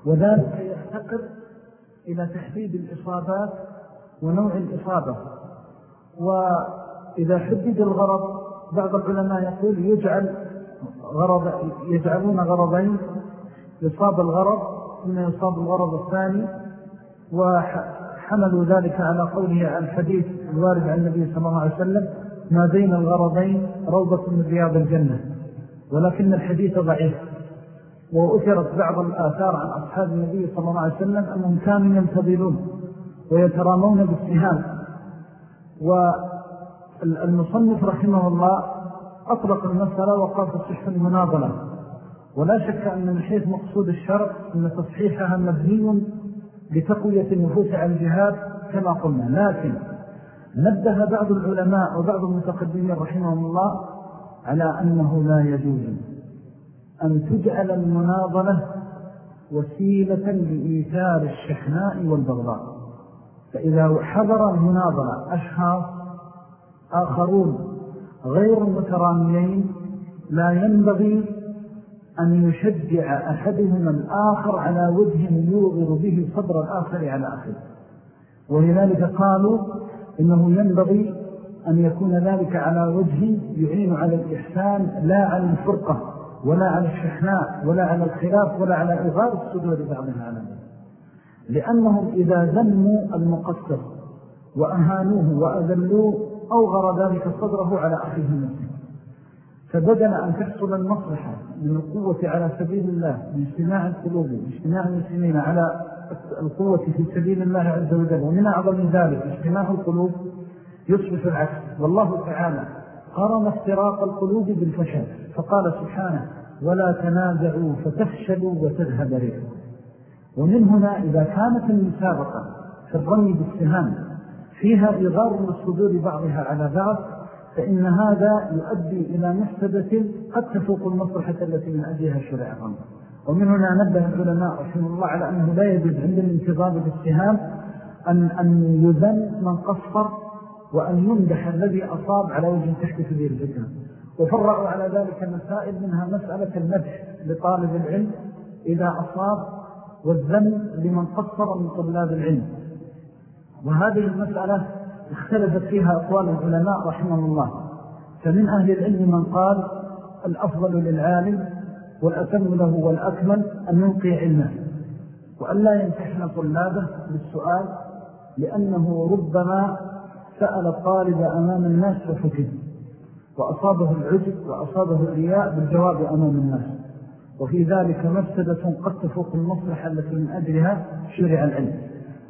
وذلك يفتقر إلى تحديد الإصابات ونوع الإصابة. وإذا حدد الغرض بعض العلماء يقول يجعل غرض يجعلون غرضين يصاب الغرض ثم يصاب الغرض الثاني. وحملوا ذلك على قوله الحديث الوارد عن النبي صلى الله عليه وسلم ما بين الغرضين روضة من رياض الجنة. ولكن الحديث ضعيف. وأثرت بعض الآثار عن أصحاب النبي صلى الله عليه وسلم أنهم كانوا ينتظلون ويترامون بالسهام. والمصنف رحمه الله أطلق المسألة وقال تصحيح المناظرة. ولا شك أن من حيث مقصود الشرع أن تصحيحها مبني لتقوية النفوس على الجهاد كما قلنا. لكن نبه بعض العلماء وبعض المتقدمين رحمهم الله على أنه لا يجوز أن تجعل المناظرة وسيلة لإيثار الشحناء والبغضاء. فإذا حضر المناظرة أشخاص آخرون غير متراميين لا ينبغي أن يشجع أحدهما الآخر على وجه يوغر به صدر الآخر على أخذ ولذلك قالوا إنه ينبغي أن يكون ذلك على وجه يعين على الإحسان لا على الفرقة ولا على الشحناء ولا على الخلاف ولا على إغار الصدور بعضها على لأنهم إذا ذنوا المقصر وأهانوه وأذلوه أوغر ذلك صدره على أخيه المسلم فبدل أن تحصل المصلحة من القوة على سبيل الله من اجتماع القلوب اجتماع المسلمين على القوة في سبيل الله عز وجل ومن أعظم ذلك اجتماع القلوب يصبح العكس. والله تعالى قرن افتراق القلوب بالفشل فقال سبحانه ولا تنازعوا فتفشلوا وتذهب ريكم ومن هنا إذا كانت المسابقة في الرمي بالسهام فيها إغار من الصدور بعضها على بعض فإن هذا يؤدي إلى مفسدة قد تفوق المصلحة التي من أجلها شرع الرمي ومن هنا نبه العلماء رحمه الله على أنه لا يجب عند الانتظار بالاتهام أن, أن يذن من قصر وأن يمدح الذي أصاب على وجه تحدث به الفتنة. وفرعوا على ذلك مسائل منها مسألة المدح لطالب العلم إذا أصاب والذن لمن قصر من طلاب العلم. وهذه المسألة اختلفت فيها أقوال العلماء رحمه الله. فمن أهل العلم من قال الأفضل للعالم والأتم له والأكمل أن ينقي علمه. وأن لا ينتحن طلابه بالسؤال لأنه ربما سأل الطالب أمام الناس ففتن وأصابه العجب وأصابه الرياء بالجواب أمام الناس. وفي ذلك مفسدة قد تفوق المصلحة التي من أجلها شرع العلم.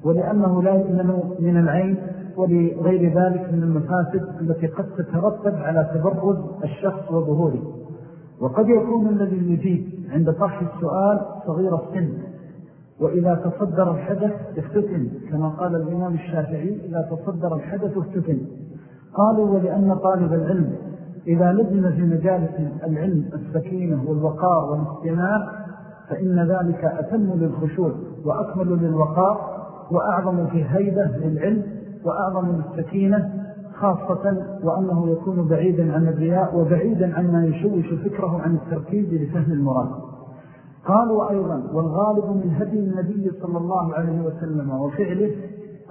ولأنه لا يؤمن من العين ولغير ذلك من المفاسد التي قد تترتب على تبرز الشخص وظهوره. وقد يكون الذي يجيب عند طرح السؤال صغير السن وإذا تصدر الحدث افتتن كما قال الإمام الشافعي إذا تصدر الحدث افتتن قالوا ولأن طالب العلم إذا لزم في مجالس العلم السكينة والوقار والاستماع فإن ذلك أتم للخشوع وأكمل للوقار وأعظم في هيبة للعلم وأعظم للسكينة خاصة وأنه يكون بعيدا عن الرياء وبعيدا عن ما يشوش فكره عن التركيز لفهم المراد. قالوا أيضا والغالب من هدي النبي صلى الله عليه وسلم وفعله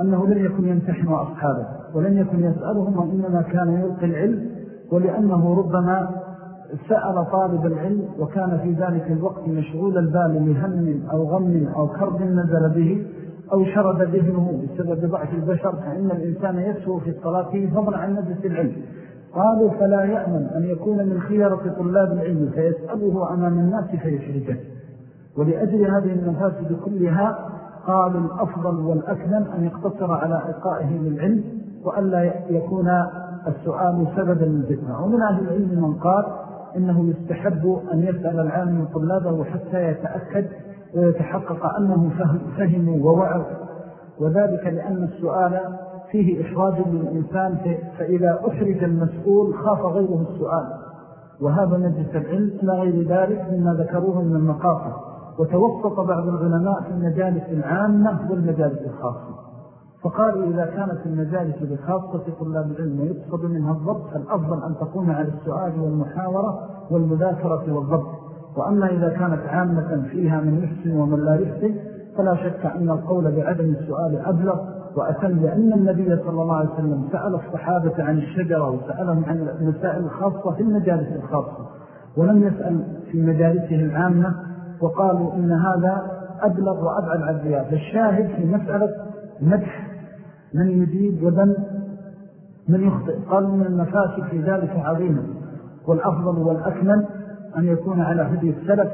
أنه لن يكن يمتحن أصحابه ولن يكن يسألهم وإنما كان يلقي العلم ولأنه ربما سأل طالب العلم وكان في ذلك الوقت مشغول البال لهم أو غم أو كرب نزل به أو شرد ذهنه بسبب ضعف البشر فإن الإنسان يسهو في الصلاة فضل عن نجس العلم. قالوا فلا يأمن أن يكون من خيرة طلاب العلم فيسأله أمام الناس فيشركه. ولأجل هذه المفاسد كلها قالوا الأفضل والأكمل أن يقتصر على إلقائه للعلم وألا يكون السؤال سببا للفتنة. ومن أهل العلم من قال إنه يستحب أن يسأل العالم طلابه حتى يتأكد ويتحقق أنه فهموا ووعوا وذلك لأن السؤال فيه إحراج للإنسان فإذا أحرج المسؤول خاف غيره السؤال. وهذا نجس العلم إلى غير ذلك مما ذكروه من المقاصد وتوسط بعض العلماء في المجالس العامة والمجالس الخاصة. فقالوا إذا كانت المجالس بخاصة طلاب العلم ويقصد منها الضبط فالأفضل أن تكون على السؤال والمحاورة والمذاكرة والضبط. وأما إذا كانت عامة فيها من يحسن ومن لا يحسن فلا شك أن القول بعدم السؤال أبلغ وأتم لأن النبي صلى الله عليه وسلم سأل الصحابة عن الشجرة وسألهم عن المسائل الخاصة في المجالس الخاصة ولم يسأل في مجالسه العامة وقالوا إن هذا أبلغ وأبعد عن الرياض. فالشاهد في مسألة مدح من يجيب وذن من يخطئ قالوا من المفاسد في ذلك عظيمة والأفضل والأكمل أن يكون على هدي السلف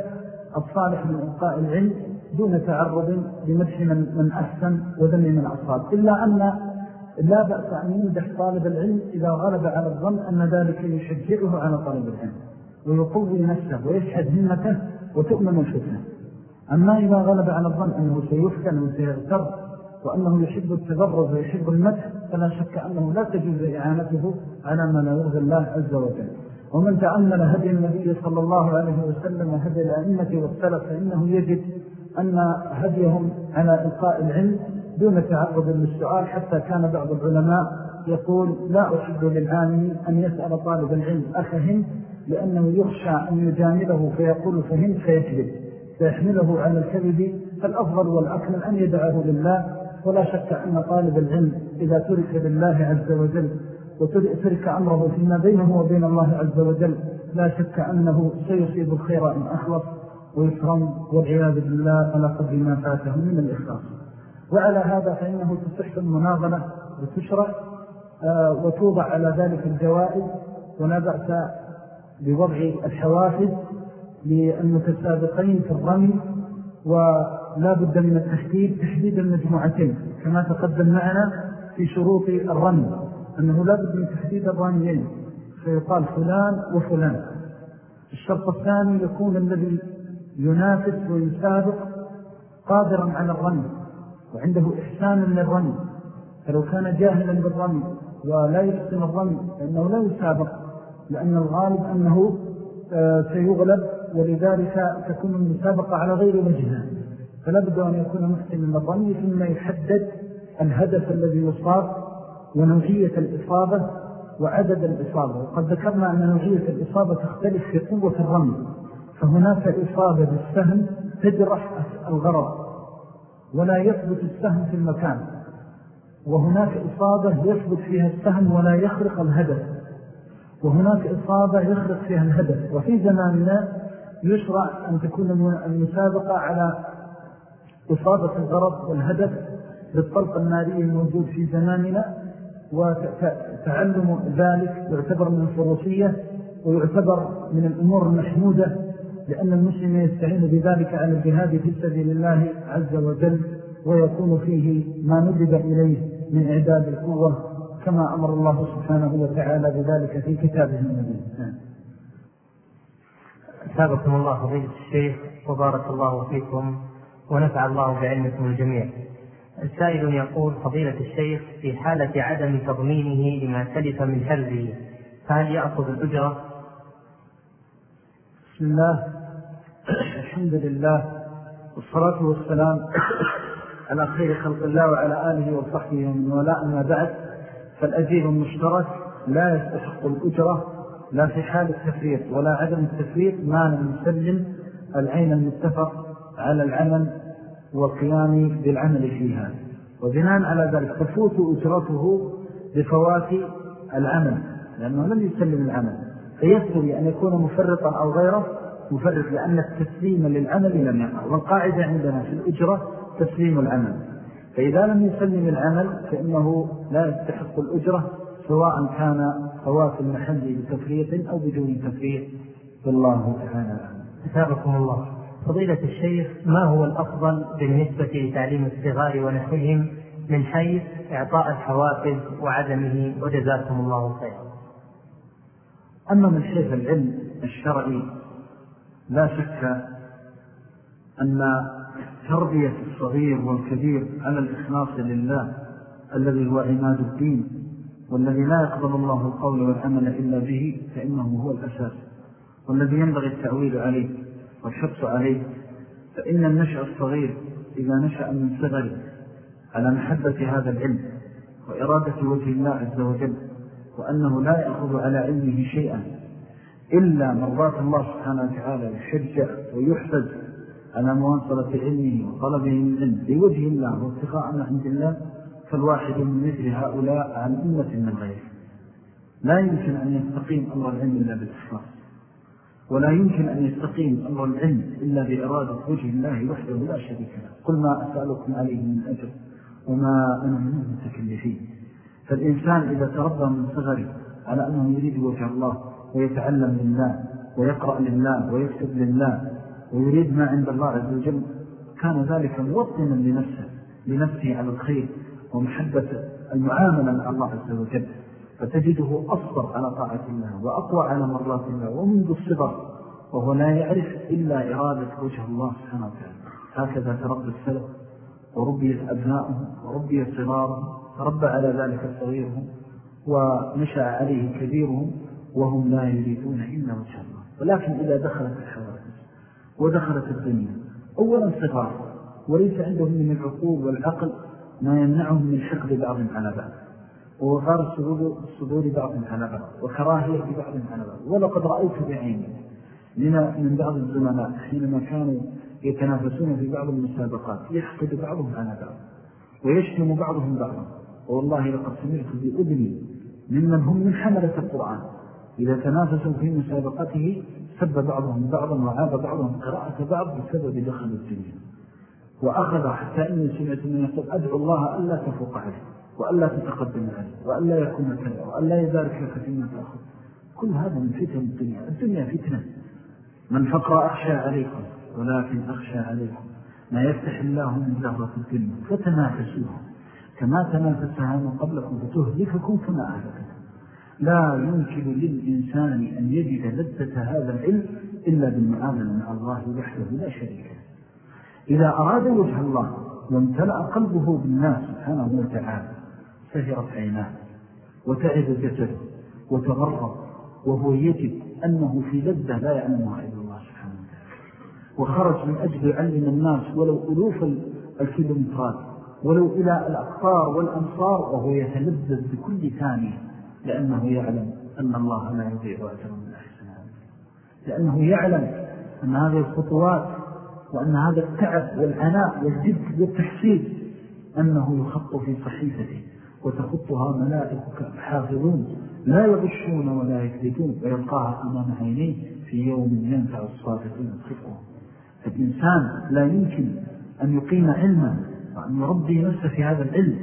الصالح من إلقاء العلم دون تعرض لمدح من, أحسن وذن من أصاب إلا أن لا بأس أن يمدح طالب العلم إذا غلب على الظن أن ذلك يشجعه على طالب العلم ويقوي نفسه ويشهد همته وتؤمن الفتنة أما إذا غلب على الظن أنه سيفتن وسيغتر وأنه يحب التبرز ويحب المدح فلا شك أنه لا تجوز إعانته على ما لا يرضي الله عز وجل. ومن تأمل هدي النبي صلى الله عليه وسلم هدي الأئمة والسلف فإنه يجد أن هديهم على إلقاء العلم دون تعرض للسؤال حتى كان بعض العلماء يقول لا أحب للعالم أن يسأل طالب العلم أفهم لأنه يخشى أن يجامله فيقول فهم فيكذب فيحمله على الكذب فالأفضل والأكمل أن يدعه لله. ولا شك أن طالب العلم إذا ترك لله عز وجل وترك أمره فيما بينه وبين الله عز وجل. لا شك أنه سيصيب الخير إن أخلص ويكرم والعياذ بالله على قدر ما فاته من الإخلاص. وعلى هذا فإنه تصح المناظلة وتشرع آه، وتوضع على ذلك الجوائز ولا بأس بوضع الحوافز للمتسابقين في الرمي ولا بد من التحديد تحديد المجموعتين كما تقدم معنا في شروط الرمي. أنه لا بد من تحديد الراميين فيقال فلان وفلان. الشرط الثاني يكون الذي ينافس ويسابق قادرا على الرمي وعنده إحسان للرمي. فلو كان جاهلا بالرمي ولا يحسن الظن لأنه لا يسابق لأن الغالب أنه آه، سيغلب ولذلك تكون المسابقة على غير وجهها فلا بد أن يكون محسن الظن ثم يحدد الهدف الذي يصاب ونوعية الإصابة وعدد الإصابة. وقد ذكرنا أن نوعية الإصابة تختلف في قوة الرمي فهناك إصابة بالسهم تجرح الغرض ولا يثبت السهم في المكان. وهناك إصابة يثبت فيها السهم ولا يخرق الهدف. وهناك إصابة يخرق فيها الهدف. وفي زماننا يشرع أن تكون المسابقة على إصابة الغرض والهدف بالطلق الناري الموجود في زماننا. وتعلم ذلك يعتبر من الفروسية ويعتبر من الأمور المحمودة لأن المسلم يستعين بذلك على الجهاد في سبيل الله عز وجل ويكون فيه ما ندب إليه من إعداد القوة كما أمر الله سبحانه وتعالى بذلك في كتابه النبي. سابقكم الله فضيلة الشيخ وبارك الله فيكم ونفع الله بعلمكم الجميع. السائل يقول فضيلة الشيخ في حالة عدم تضمينه لما تلف من حرزه فهل يأخذ الأجرة؟ بسم الله. الحمد لله. والصلاة والسلام على خير خلق الله وعلى آله وصحبه ومن ولاء ما بعد فالأجير المشترك لا يستحق الأجرة لا في حال التفريط ولا عدم التفريط ما لم يسلم العين المتفق على العمل والقيام بالعمل فيها. وبناء على ذلك تفوت أجرته بفوات العمل لأنه لم يسلم العمل. فيستوي أن يكون مفرطا أو غيره مفرط لأن التسليم للعمل لم يقع. والقاعدة عندنا في الأجرة تسليم العمل. فإذا لم يسلم العمل فإنه لا يستحق الأجرة سواء كان فوات المحل بتفريط أو بدون تفريط. بالله تعالى أثابكم الله. فضيلة الشيخ ما هو الأفضل بالنسبة لتعليم الصغار ونحوهم من حيث إعطاء الحوافز وعدمه؟ وجزاكم الله خيرا. أما من حيث العلم الشرعي لا شك أن تربية الصغير والكبير على الإخلاص لله الذي هو عماد الدين والذي لا يقبل الله القول والعمل إلا به فإنه هو الأساس والذي ينبغي التأويل عليه. والحفظ عليه فإن النشأ الصغير إذا نشأ من صغره على محبة هذا العلم وإرادة وجه الله عز وجل وأنه لا يأخذ على علمه شيئا إلا مرضات الله سبحانه وتعالى يشجع ويحفز على مواصلة علمه وطلبه من العلم لوجه الله واتقاء ما عند الله فالواحد من مثل هؤلاء عن أمة من غيره. لا يمكن أن يستقيم أمر العلم إلا بالإخلاص. ولا يمكن أن يستقيم أمر العلم إلا بإرادة وجه الله وحده لا شريك له. قل ما أسألكم عليه من أجر وما أنا من المتكلفين فالإنسان إذا تربى من صغره على أنه يريد وجه الله ويتعلم لله ويقرأ لله ويكتب لله ويريد ما عند الله عز وجل كان ذلك موطنا لنفسه لنفسه على الخير ومحبة المعاملة مع الله عز وجل. فتجده أصبر على طاعة الله وأقوى على مرات الله ومنذ الصبر وهو لا يعرف إلا إرادة وجه الله سبحانه وتعالى. هكذا تربى السلف وربي أبناؤهم وربي صغارهم تربى على ذلك صغيرهم ونشأ عليه كبيرهم وهم لا يريدون إلا وجه الله. ولكن إذا دخلت الحوادث ودخلت الدنيا أولا صغار وليس عندهم من العقول والعقل ما يمنعهم من حقد بعض على بعض. ووغار الصدور بعض على بعض وكراهية بعض على بعض ولقد رأيت بعيني من بعض الزملاء حينما كانوا يتنافسون في بعض المسابقات يحقد بعضهم على بعض ويشتم بعضهم بعضا. والله لقد سمعت بأذني ممن هم من حملة القرآن. إذا تنافسوا في مسابقته سب بعضهم بعضا وعاب بعضهم قراءة بعض بسبب دخل الدنيا. وأخذ حتى إني سمعت من يقول أدعو الله ألا تفوق عليه. وألا تتقدم عليه وألا يكون كذا وألا يبارك لك فيما تأخذ كل هذا من فتن الدنيا. الدنيا فتنة. من فقر أخشى عليكم ولكن أخشى عليكم. ما يفتح الله من زهرة الدنيا فتنافسوها كما تنافسها من قبلكم فتهلككم كما أهلككم لا يمكن للإنسان أن يجد لذة هذا العلم إلا بالمعاملة مع الله وحده لا شريك إذا أراد وجه الله وامتلأ قلبه بالناس سبحانه وتعالى سهرت عيناه وتعب جسده وتغرب وهو يجد أنه في لذة لا يعلمها إلا الله سبحانه وتعالى. وخرج من أجل يعلم الناس ولو ألوف الكيلومترات ولو إلى الأقطار والأمصار وهو يتلذذ بكل ثانية لأنه يعلم أن الله لا يضيع أجر من أحسن لأنه يعلم أن هذه الخطوات وأن هذا التعب والعناء والجد والتحسيب أنه يخط في صحيفته. وتخطها ملائكة حافظون لا يغشون ولا يكذبون ويلقاها أمام عينيه في يوم ينفع الصادقين صدقهم. فالإنسان لا يمكن أن يقيم علما وأن يربي نفسه في هذا العلم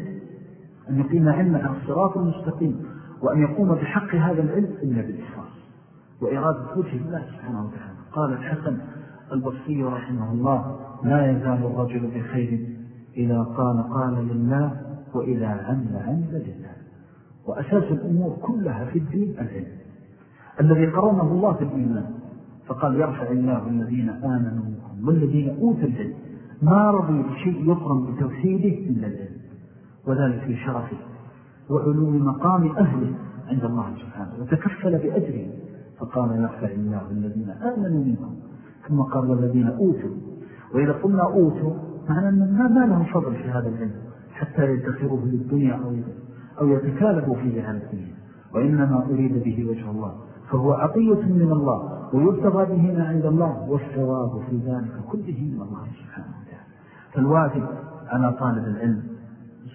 أن يقيم علما على الصراط المستقيم وأن يقوم بحق هذا العلم إلا بالإخلاص وإرادة وجه الله سبحانه وتعالى. قال الحسن البصري رحمه الله لا يزال الرجل بخير إذا قال قال لله وإذا عمل عمل لله وأساس الأمور كلها في الدين العلم. الذي قرنه الله في الإيمان. فقال يرفع الله الذين آمنوا منكم والذين أوتوا العلم. ما رضي بشيء يقرن بتوحيده إلا العلم. وذلك في شرفه. وعلو مقام أهله عند الله سبحانه. وتكفل بأجره. فقال يرفع الله الذين آمنوا منكم ثم قال الذين أوتوا. وإذا قلنا أوتوا معنى أن ما لهم فضل في هذا العلم. حتى يدخروه للدنيا أو أو يتكالبوا فيه على الدنيا. وإنما أريد به وجه الله. فهو عطية من الله ويبتغى به ما عند الله والثواب في ذلك كله من الله سبحانه وتعالى. فالواجب على طالب العلم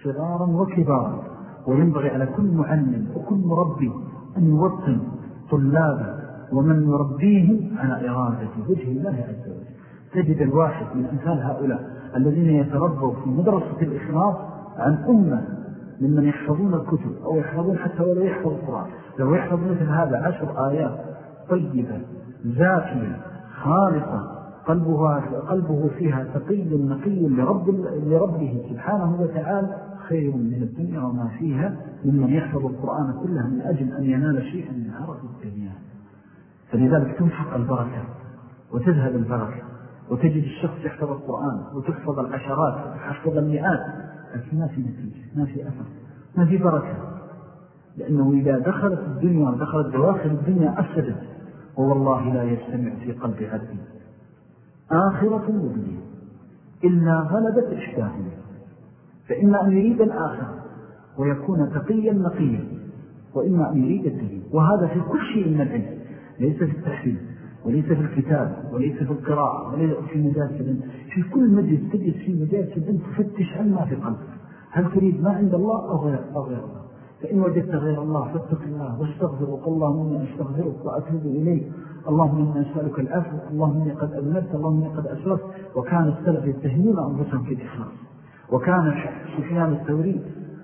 صغارا وكبارا وينبغي على كل معلم وكل مربي أن يوطن طلابه ومن يربيهم على إرادة وجه الله عز وجل. تجد الواحد من أمثال هؤلاء الذين يتربوا في مدرسة الإخلاص عن أمة ممن يحفظون الكتب أو يحفظون حتى ولو يحفظ القرآن. لو يحفظ مثل هذا عشر آيات طيبة زاكية خالصة قلبه, قلبه فيها تقي نقي لرب لربه سبحانه وتعالى خير من الدنيا وما فيها. ممن يحفظ القرآن كله من أجل أن ينال شيئا من عرض الدنيا. فلذلك تنفق البركة وتذهب البركة وتجد الشخص يحفظ القرآن وتحفظ العشرات وتحفظ المئات. لكن ما في نتيجة ما في أثر ما في بركة. لأنه إذا دخلت الدنيا ودخلت دواخل الدنيا أفسدت. ووالله لا يجتمع في قلب عبد آخرة ودنيا إلا غلبت إشتاهنا فإما أن يريد الآخرة ويكون تقيا نقيا وإما أن يريد الدنيا وهذا في كل شيء من العلم ليس في التحفيز وليس في الكتاب وليس في القراءة وليس في مجالس العلم. في كل مجلس تجد في مجالس العلم تفتش عن ما في قلبك هل تريد ما عند الله أو غير, أو غير الله؟ فإن وجدت غير الله فاتق الله واستغفر وقال اللهم إني أستغفرك وأتوب إليك. اللهم إني أسألك العفو. اللهم إني قد أذنبت. اللهم إني قد أسرفت. وكان السلف يتهمون أنفسهم في الإخلاص. وكان سفيان الثوري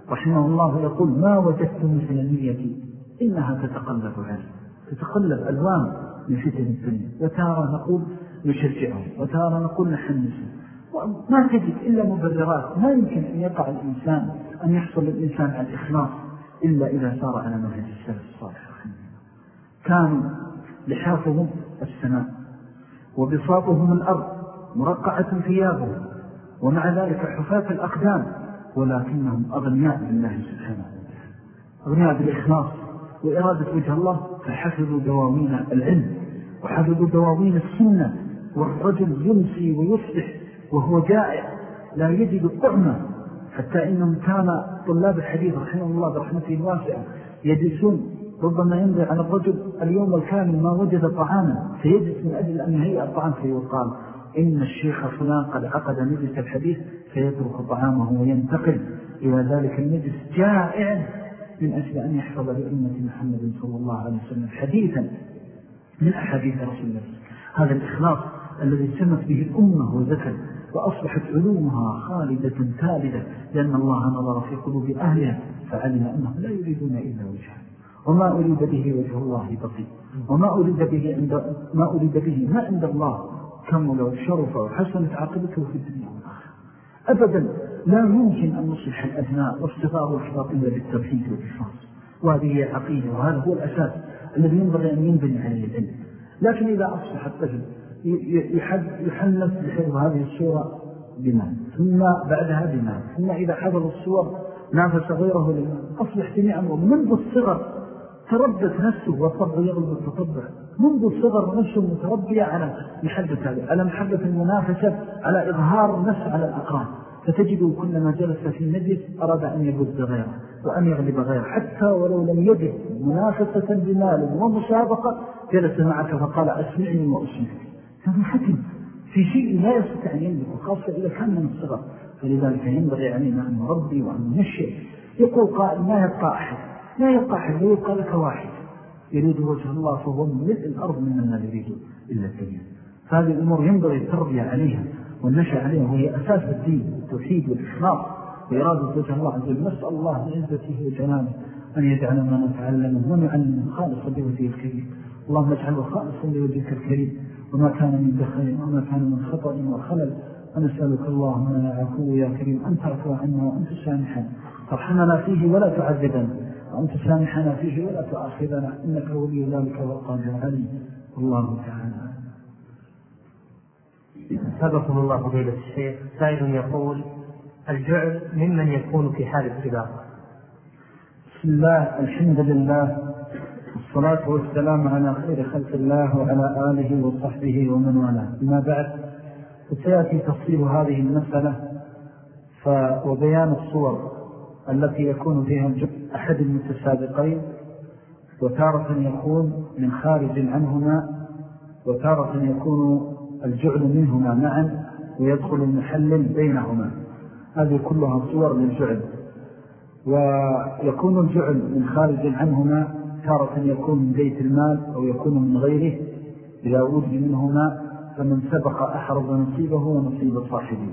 رحمه الله يقول ما وجدت مثل نيتي. إنها تتقلب عنه تتقلب ألوان من الدنيا وتارى نقول نشجعهم وتارى نقول نحنسهم وما تجد إلا مبررات ما يمكن أن يقع الإنسان أن يحصل الإنسان على الإخلاص إلا إذا سار على منهج السلف الصالح كانوا لحافهم السماء وبساطهم الأرض مرقعة ثيابهم ومع ذلك حفاة الأقدام ولكنهم أغنياء بالله سبحانه أغنياء بالإخلاص. وإرادة وجه الله فحفظوا دواوين العلم وحفظوا دواوين السنة والرجل يمسي ويصبح وهو جائع لا يجد الطعمة حتى إنهم كان طلاب الحديث رحمه الله برحمته الواسعة يجلسون ربما ينظر على الرجل اليوم الكامل ما وجد طعاما فيجلس من أجل أن يهيئ الطعام فيقال إن الشيخ فلان قد عقد مجلس الحديث فيترك طعامه وينتقل. إلى ذلك المجلس جائع. من أجل أن يحفظ لأمة محمد صلى الله عليه وسلم حديثا من أحاديث رسول الله. هذا الإخلاص الذي سمت به الأمة وذكر وأصبحت علومها خالدة تالدة لأن الله نظر في قلوب أهلها فعلم أنهم لا يريدون إلا وجهه. وما أريد به وجه الله بطيء وما أريد به عند ما أريد به ما عند الله. كمل وشرف وحسنت عاقبته في الدنيا والآخرة. أبدا لا يمكن أن نصلح الأبناء والصغار والحفاظ إلا بالتوحيد والإخلاص. وهذه هي العقيدة وهذا هو الأساس الذي ينبغي أن ينبني عليه العلم. لكن إذا أصبح الطفل يحنث بحفظ هذه الصورة بمال ثم بعدها بمال ثم إذا حفظ الصور نافس غيره لمال أصبح جميعا منذ الصغر تربت نفسه والطبع يغلب التطبع. منذ الصغر نفسه متربية على محبة هذا على محبة المنافسة على إظهار النفس على الأقران. فتجده كلما جلس في مجلس أراد أن يبز غيره وأن يغلب غيره. حتى ولو لم يجد منافسة بمال ومسابقة جلس معك فقال أسمعني وأسمعك. هذا حكم. في شيء لا يستطيع أن يملك خاصة إذا كان من الصغر فلذلك ينبغي علينا أن نربي وأن ننشئ. يقول قائل ما يبقى أحد. لا يبقى أحد لا يبقى لك واحد. يريد وجه الله فهو ملء الأرض من لا يريد إلا الدنيا. فهذه الأمور ينبغي التربية عليها. والنشأ عليها وهي أساس الدين التوحيد والإخلاص. وإرادة وجه الله عز وجل نسأل الله بعزته وجنانه أن يجعل ما نتعلمه ونعلم خالصا بوجهه الكريم. اللهم اجعله خالصا لوجهك الكريم. وما كان من دخل وما كان من خطأ وخلل ونسألك اللهم يا عفو يا كريم أن تعفو عنا وأنت سامحا ترحمنا فيه ولا تعذبنا. وأنت سامحنا فيه ولا تؤاخذنا. إنك ولي ذلك والقادر عليه. والله تعالى سبقكم الله فضيلة الشيخ سائل يقول الجعل ممن يكون في حال اتباع بسم الله الحمد لله والصلاة والسلام على خير خلق الله وعلى آله وصحبه ومن والاه. ما بعد وسيأتي تفصيل هذه المسألة وبيان الصور التي يكون فيها أحد المتسابقين وتارة يكون من خارج عنهما وتارة يكون الجعل منهما معا ويدخل المحلل بينهما. هذه كلها صور للجعل. ويكون الجعل من خارج عنهما تارة يكون من بيت المال أو يكون من غيره إذا وجد منهما فمن سبق أحرض نصيبه ونصيب صاحبه.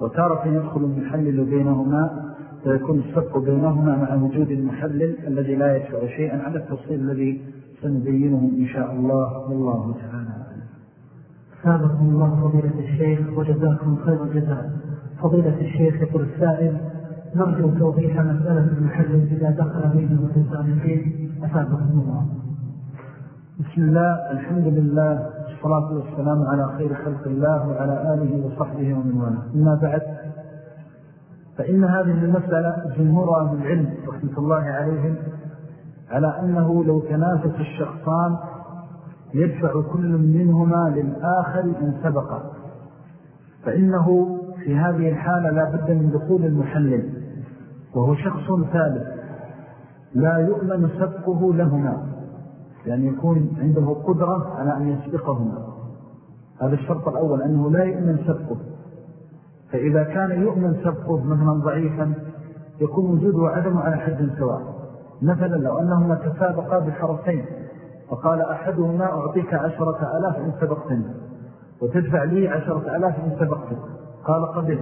وتارة يدخل المحلل بينهما فيكون السبق بينهما مع وجود المحلل الذي لا يدفع شيئا على التفصيل الذي سنبينه إن شاء الله. والله تعالى سابقكم الله فضيلة الشيخ وجزاكم خير الجزاء. فضيلة الشيخ يقول السائل نرجو توضيح مسألة المحلل إذا دخل بين المتسابقين أسابقكم الله. بسم الله الحمد لله والصلاة والسلام على خير خلق الله وعلى آله وصحبه ومن والاه. أما بعد فإن هذه المسألة جمهور أهل العلم رحمة الله عليهم على أنه لو تنافس الشخصان يدفع كل منهما للآخر إن سبق. فإنه في هذه الحالة لا بد من دخول المحلل وهو شخص ثالث لا يؤمن سبقه لهما يعني يكون عنده قدرة على أن يسبقهما. هذا الشرط الأول أنه لا يؤمن سبقه. فإذا كان يؤمن سبقه مثلا ضعيفا يكون وجوده وعدمه على حد سواء. مثلا لو أنهما تسابقا بحرفين فقال أحدهما أعطيك عشرة ألاف إن سبقتني وتدفع لي عشرة ألاف إن سبقتني قال قبل.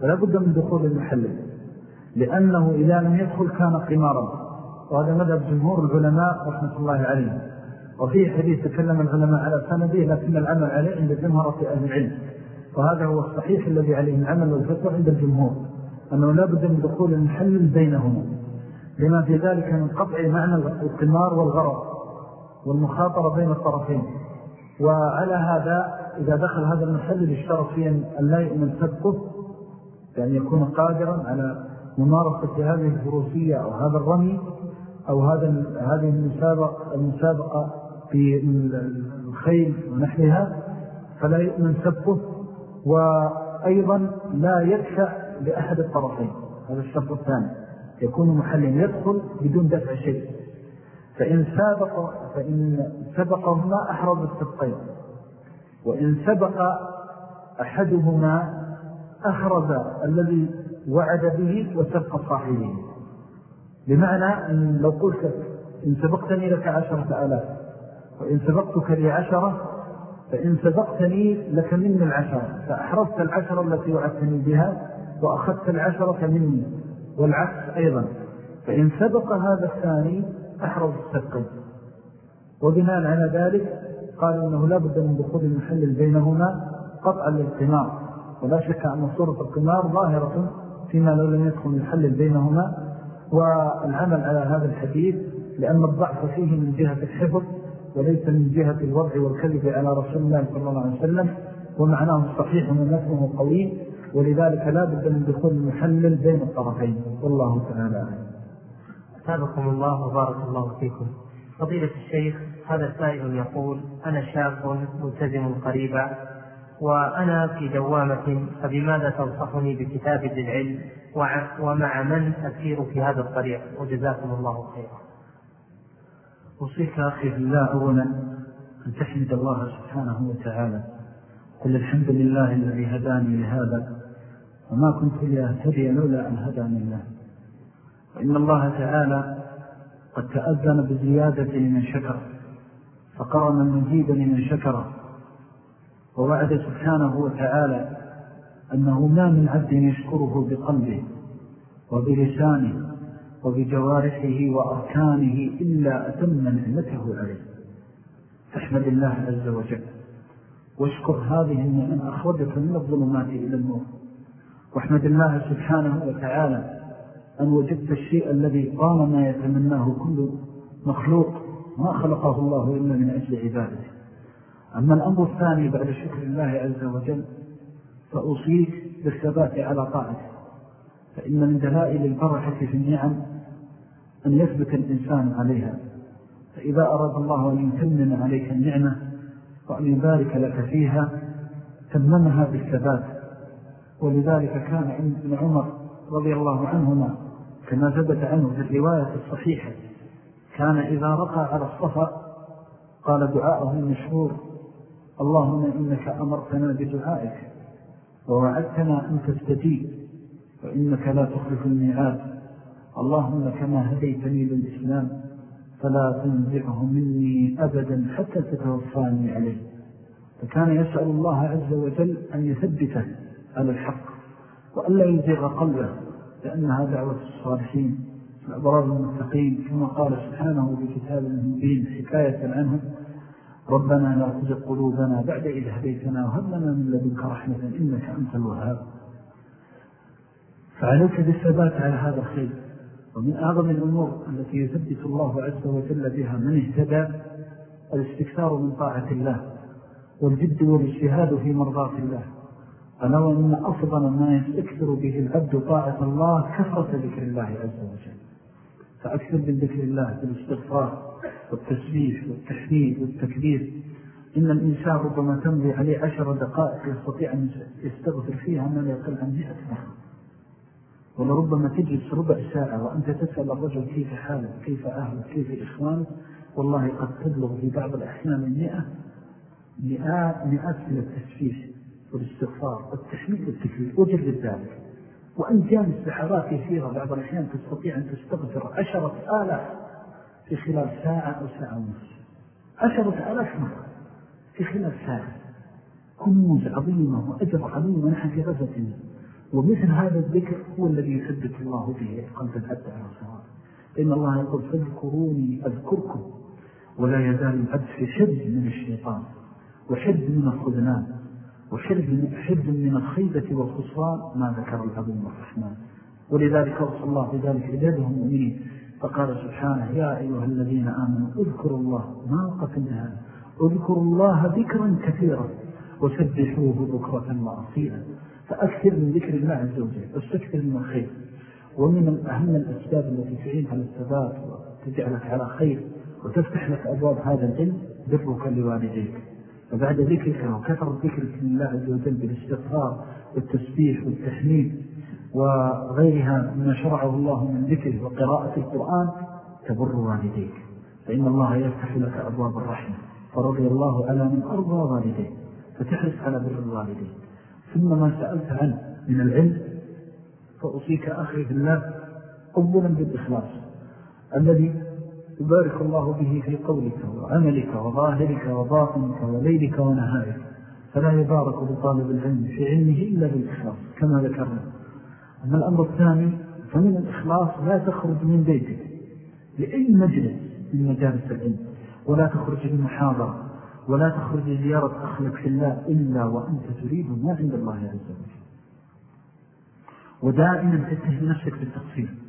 فلا بد من دخول المحلل لأنه إذا لم يدخل كان قمارا. وهذا مذهب جمهور العلماء رحمة الله عليهم وفيه حديث تكلم العلماء على سنده لكن العمل عليه عند جمهرة أهل العلم. وهذا هو الصحيح الذي عليه العمل والفتوى عند الجمهور. أنه لا بد من دخول المحلل بينهما. لما في ذلك من قطع معنى القمار والغرض. والمخاطرة بين الطرفين. وعلى هذا إذا دخل هذا المحلل اشترط فيه أن لا يؤمن سبقه يعني يكون قادرا على ممارسة هذه الفروسية أو هذا الرمي أو هذا هذه المسابقة, المسابقة في الخيل ونحلها فلا يؤمن سبقه وأيضا لا يدفع لأحد الطرفين. هذا الشرط الثاني. يكون محلا يدخل بدون دفع شيء. فإن سابق فإن سبقهما أحرز السبقين وإن سبق أحدهما أحرز الذي وعد به وسبق صاحبه. بمعنى أن لو قلت إن سبقتني لك عشرة آلاف وإن سبقتك لي عشرة فإن سبقتني لك مني العشرة. فأحرزت العشرة التي وعدتني بها وأخذت العشرة مني والعكس أيضا. فإن سبق هذا الثاني أحرز السبقين وبناء على ذلك قال إنه لا بد من دخول المحلل بينهما قطعا للقمار. ولا شك أن صورة القمار ظاهرة فيما لو لم يدخل المحلل بينهما. والعمل على هذا الحديث لأن الضعف فيه من جهة الحفظ وليس من جهة الوضع والكذب على رسول الله صلى الله عليه وسلم ومعناه صحيح ومثله قوي. ولذلك لا بد من دخول المحلل بين الطرفين. والله تعالى سابقكم الله وبارك الله فيكم. فضيلة الشيخ هذا سائل يقول أنا شاب ملتزم قريبا وأنا في دوامة فبماذا تنصحني بكتاب للعلم ومع من أسير في هذا الطريق؟ وجزاكم الله خيرا. أوصيك أخي في الله أولا أن تحمد الله سبحانه وتعالى. قل الحمد لله الذي هداني لهذا وما كنت لأهتدي لولا أن هداني الله. وإن الله تعالى قد تأذن بزيادة لمن شكر فقرن المجيد لمن شكر ووعد سبحانه وتعالى أنه ما من عبد يشكره بقلبه وبلسانه وبجوارحه وأركانه إلا أتم نعمته عليه. فاحمد الله عز وجل. واشكر هذه النعم أخرجك من الظلمات إلى النور. وأحمد الله سبحانه وتعالى أن وجدت الشيء الذي طالما يتمناه كل مخلوق ما خلقه الله إلا من أجل عباده. أما الأمر الثاني بعد شكر الله عز وجل فأوصيك بالثبات على طاعته. فإن من دلائل البركة في النعم أن يثبت الإنسان عليها. فإذا أراد الله أن يتمن عليك النعمة وأن يبارك لك فيها تممها بالثبات. ولذلك كان عند عمر رضي الله عنهما كما ثبت عنه في الرواية الصحيحة كان إذا رقى على الصفا قال دعاءه المشهور اللهم إنك أمرتنا بدعائك ووعدتنا أن تستجيب وإنك لا تخلف الميعاد اللهم كما هديتني للإسلام فلا تنزعه مني أبدا حتى تتوفاني عليه. فكان يسأل الله عز وجل أن يثبته على الحق وألا يزيغ قلبه. لأنها دعوة الصالحين الأبرار المتقين كما قال سبحانه في كتاب المبين حكاية عنهم ربنا لا تزق قلوبنا بعد إذ هديتنا وهب لنا من لدنك رحمة إنك أنت الوهاب. فعليك بالثبات على هذا الخير. ومن أعظم الأمور التي يثبت الله عز وجل بها من اهتدى الاستكثار من طاعة الله والجد والإجتهاد في مرضات الله. ألا وإن أفضل ما يستكثر به العبد طاعة الله كثرة ذكر الله عز وجل. فأكثر من ذكر الله بالاستغفار والتسبيح والتحميد والتكبير. إن الإنسان ربما تمضي عليه عشر دقائق يستطيع أن يستغفر فيها ما لا يقل عن مئة مرة. ولربما تجلس ربع ساعة وأنت تسأل الرجل كيف حالك كيف أهلك كيف إخوانك؟ والله قد تبلغ في بعض الأحيان المئة مئات مئات من التسبيح. والاستغفار والتحميد والتكبير وجرد ذلك وأن جالس بحرات كثيرة بعض الأحيان تستطيع أن تستغفر عشرة آلاف في خلال ساعة أو ساعة ونصف. عشرة آلاف مرة في خلال ساعة. كنوز عظيمة وأجر عظيمة ونحن في غزة ومثل هذا الذكر هو الذي يثبت الله به قلب العبد على صواب إن الله يقول فاذكروني أذكركم ولا يزال العبد في حد من الشيطان وحد من الخذنان وحد من الخيبة والخسران ما ذكر العظيم الرحمن. ولذلك وصل الله بذلك عباده المؤمنين. فقال سبحانه يا أيها الذين آمنوا اذكروا الله ما هذا اذكروا الله ذكرا كثيرا وسبحوه بكرة وأصيلا. فأكثر من ذكر الله عز وجل واستكثر من الخير. ومن أهم الأسباب التي تعين على الثبات وتجعلك على خير وتفتح لك أبواب هذا العلم برك لوالديك فبعد ذكرك وكثر ذكرك لله عز وجل بالاستغفار والتسبيح والتحميد وغيرها مما شرعه الله من ذكره وقراءة القرآن تبر والديك. فإن الله يفتح لك أبواب الرحمة فرضي الله على من أرضى والديك فتحرص على بر الوالدين. ثم ما سألت عنه من العلم فأصيك أخي بالله أولا بالإخلاص الذي يبارك الله به في قولك وعملك وظاهرك وباطنك وليلك ونهارك. فلا يبارك بطالب العلم في علمه إلا بالإخلاص كما ذكرنا. أما الأمر الثاني فمن الإخلاص لا تخرج من بيتك لأي مجلس من مجالس العلم. ولا تخرج من محاضرة ولا تخرج زيارة أخلك في الله إلا وأنت تريد ما عند الله عز وجل. ودائما تتهم نفسك بالتقصير.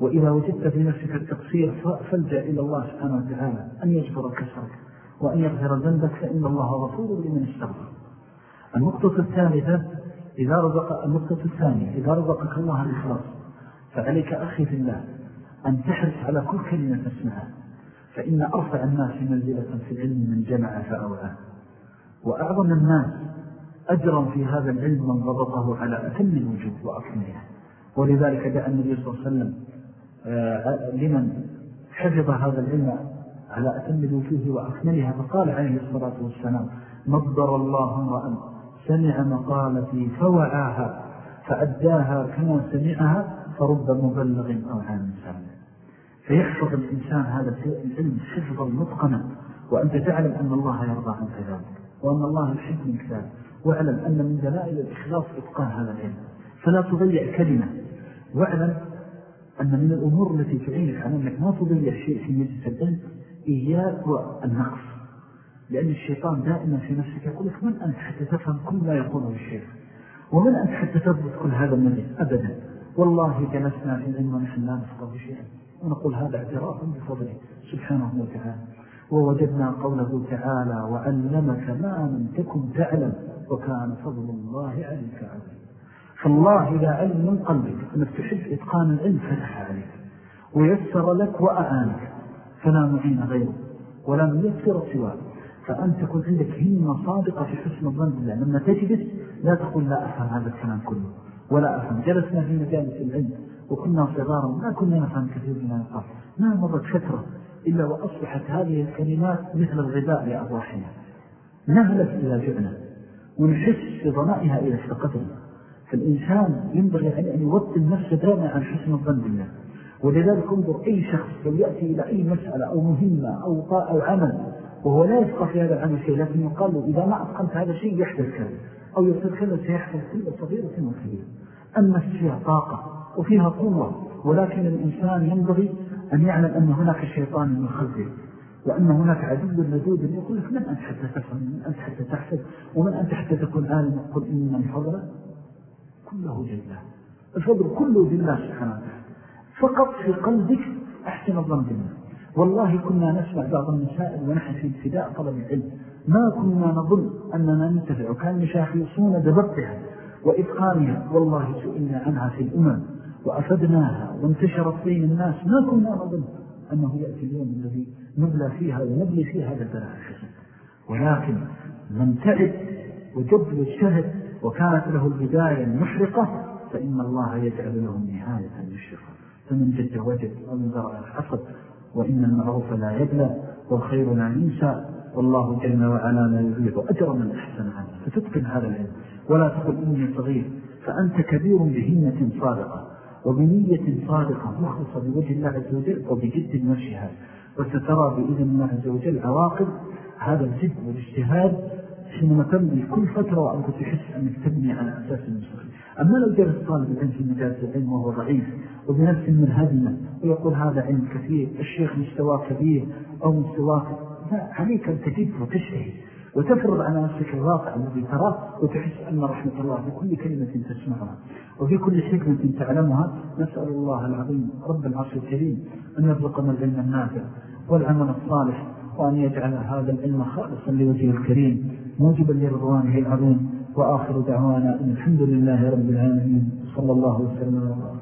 وإذا وجدت في نفسك التقصير فالجأ إلى الله سبحانه وتعالى. أن يجبر كسرك وأن يغفر ذنبك فإن الله غفور لمن استغفر. النقطة الثالثة إذا رزق النقطة الثانية إذا رزقك الله الإخلاص فعليك أخي في الله أن تحرص على كل كلمة تسمعها. فإن أرفع الناس منزلة في العلم من جمع فأوعى. وأعظم الناس أجرا في هذا العلم من ضبطه على أتم الوجوه وأكملها ولذلك دعا النبي صلى الله عليه وسلم لمن حفظ هذا العلم على أتم الوجوه وأكملها فقال عليه الصلاة والسلام نظر الله امرأ سمع مقالتي فوعاها فأداها كما سمعها فرب مبلغ أو عام سامع فيحفظ الإنسان هذا العلم حفظا متقنا وأنت تعلم أن الله يرضى عنك ذلك وأن الله يحب منك ذلك واعلم أن من دلائل الإخلاص إتقان هذا العلم. فلا تضيع كلمة واعلم أن من الأمور التي تعينك على أنك ما تضيع شيء في مجلس العلم إياك والنقص. لأن الشيطان دائما في نفسك يقول لك من أنت حتى تفهم كل ما يقوله الشيخ؟ ومن أنت حتى تضبط كل هذا المجلس أبدا. والله جلسنا في العلم ونحن لا نفقه شيئا. ونقول هذا اعتراف بفضله سبحانه وتعالى. ووجدنا قوله تعالى وعلمك ما لم تكن تعلم وكان فضل الله عليك عظيم فالله إذا علم من قلبك أنك تحب إتقان العلم فتح عليك ويسر لك وأعانك فلا معين غيره ولا ميسر سواه فأن تكون عندك همة صادقة في حسن الظن بالله لما تجلس لا تقول لا أفهم هذا الكلام كله ولا أفهم جلسنا في مجالس العلم وكنا صغارا ما كنا نفهم كثير من يقال ما مرت فترة إلا وأصبحت هذه الكلمات مثل الغذاء لأرواحنا نهلت إلى جعنا ونحس بضنائها إلى استقدرنا فالإنسان ينبغي أن يوطن نفسه دائما عن حسن الظن بالله. ولذلك انظر أي شخص يأتي إلى أي مسألة أو مهمة أو, أو عمل وهو لا يفقى في هذا العمل شيء لكن يقال له إذا ما أتقنت هذا الشيء يحدث كذا أو كذا سيحصل كل صغيرة وكبيرة النفس فيها طاقة وفيها قوة ولكن الإنسان ينبغي أن يعلم أن هناك شيطان يخذل وأن هناك عدو لدود يقول لك من أنت حتى تفهم من أنت حتى تحسد ومن أنت حتى تكون عالم يقول إن الفضل كله لله الفضل كله لله سبحانه وتعالى. فقط في قلبك أحسن الظن بالله. والله كنا نسمع بعض النسائل ونحن في ابتداء طلب العلم. ما كنا نظن أننا ننتفع. وكان يشاخصون بضبطها وإتقانها. والله سئلنا عنها في الأمم وأفدناها وانتشرت بين الناس. ما كنا نظن أنه يأتي اليوم الذي نبلى فيها ونبلي فيها هذا البلاء ولكن من تعب وجد واجتهد وكانت له البداية المحرقة فإن الله يجعل له النهاية المشرقة. فمن جد وجد ومن ذرع الحصد وإن المعروف لا يبلى والخير لا ينسى. والله جل وعلا لا يضيع أجر من أحسن عنه فتتقن هذا العلم. ولا تقول إني صغير. فأنت كبير بهمة صادقة. وبنية صادقة مخلصة بوجه الله عز وجل وبجد المشهد وسترى بإذن الله عز وجل عواقب هذا الجد والاجتهاد حينما تمضي كل فترة وأنت تحس أنك تبني على أساس المستقيم أما لو جلس طالب العلم في مجالس العلم وهو ضعيف وبنفس من هدمة ويقول هذا علم كثير الشيخ مستوى كبير أو مستوى لا عليك أن تجد وتشتهي وتفرض على نفسك الواقع الذي تراه وتحس أن رحمة الله في كل كلمة تسمعها وفي كل حكمة تعلمها. نسأل الله العظيم رب العرش الكريم أن يرزقنا العلم النافع والعمل الصالح وأن يجعل هذا العلم خالصا لوجه الكريم. موجبا لرضوانه العظيم وآخر دعوانا الحمد لله رب العالمين. صلى الله وسلم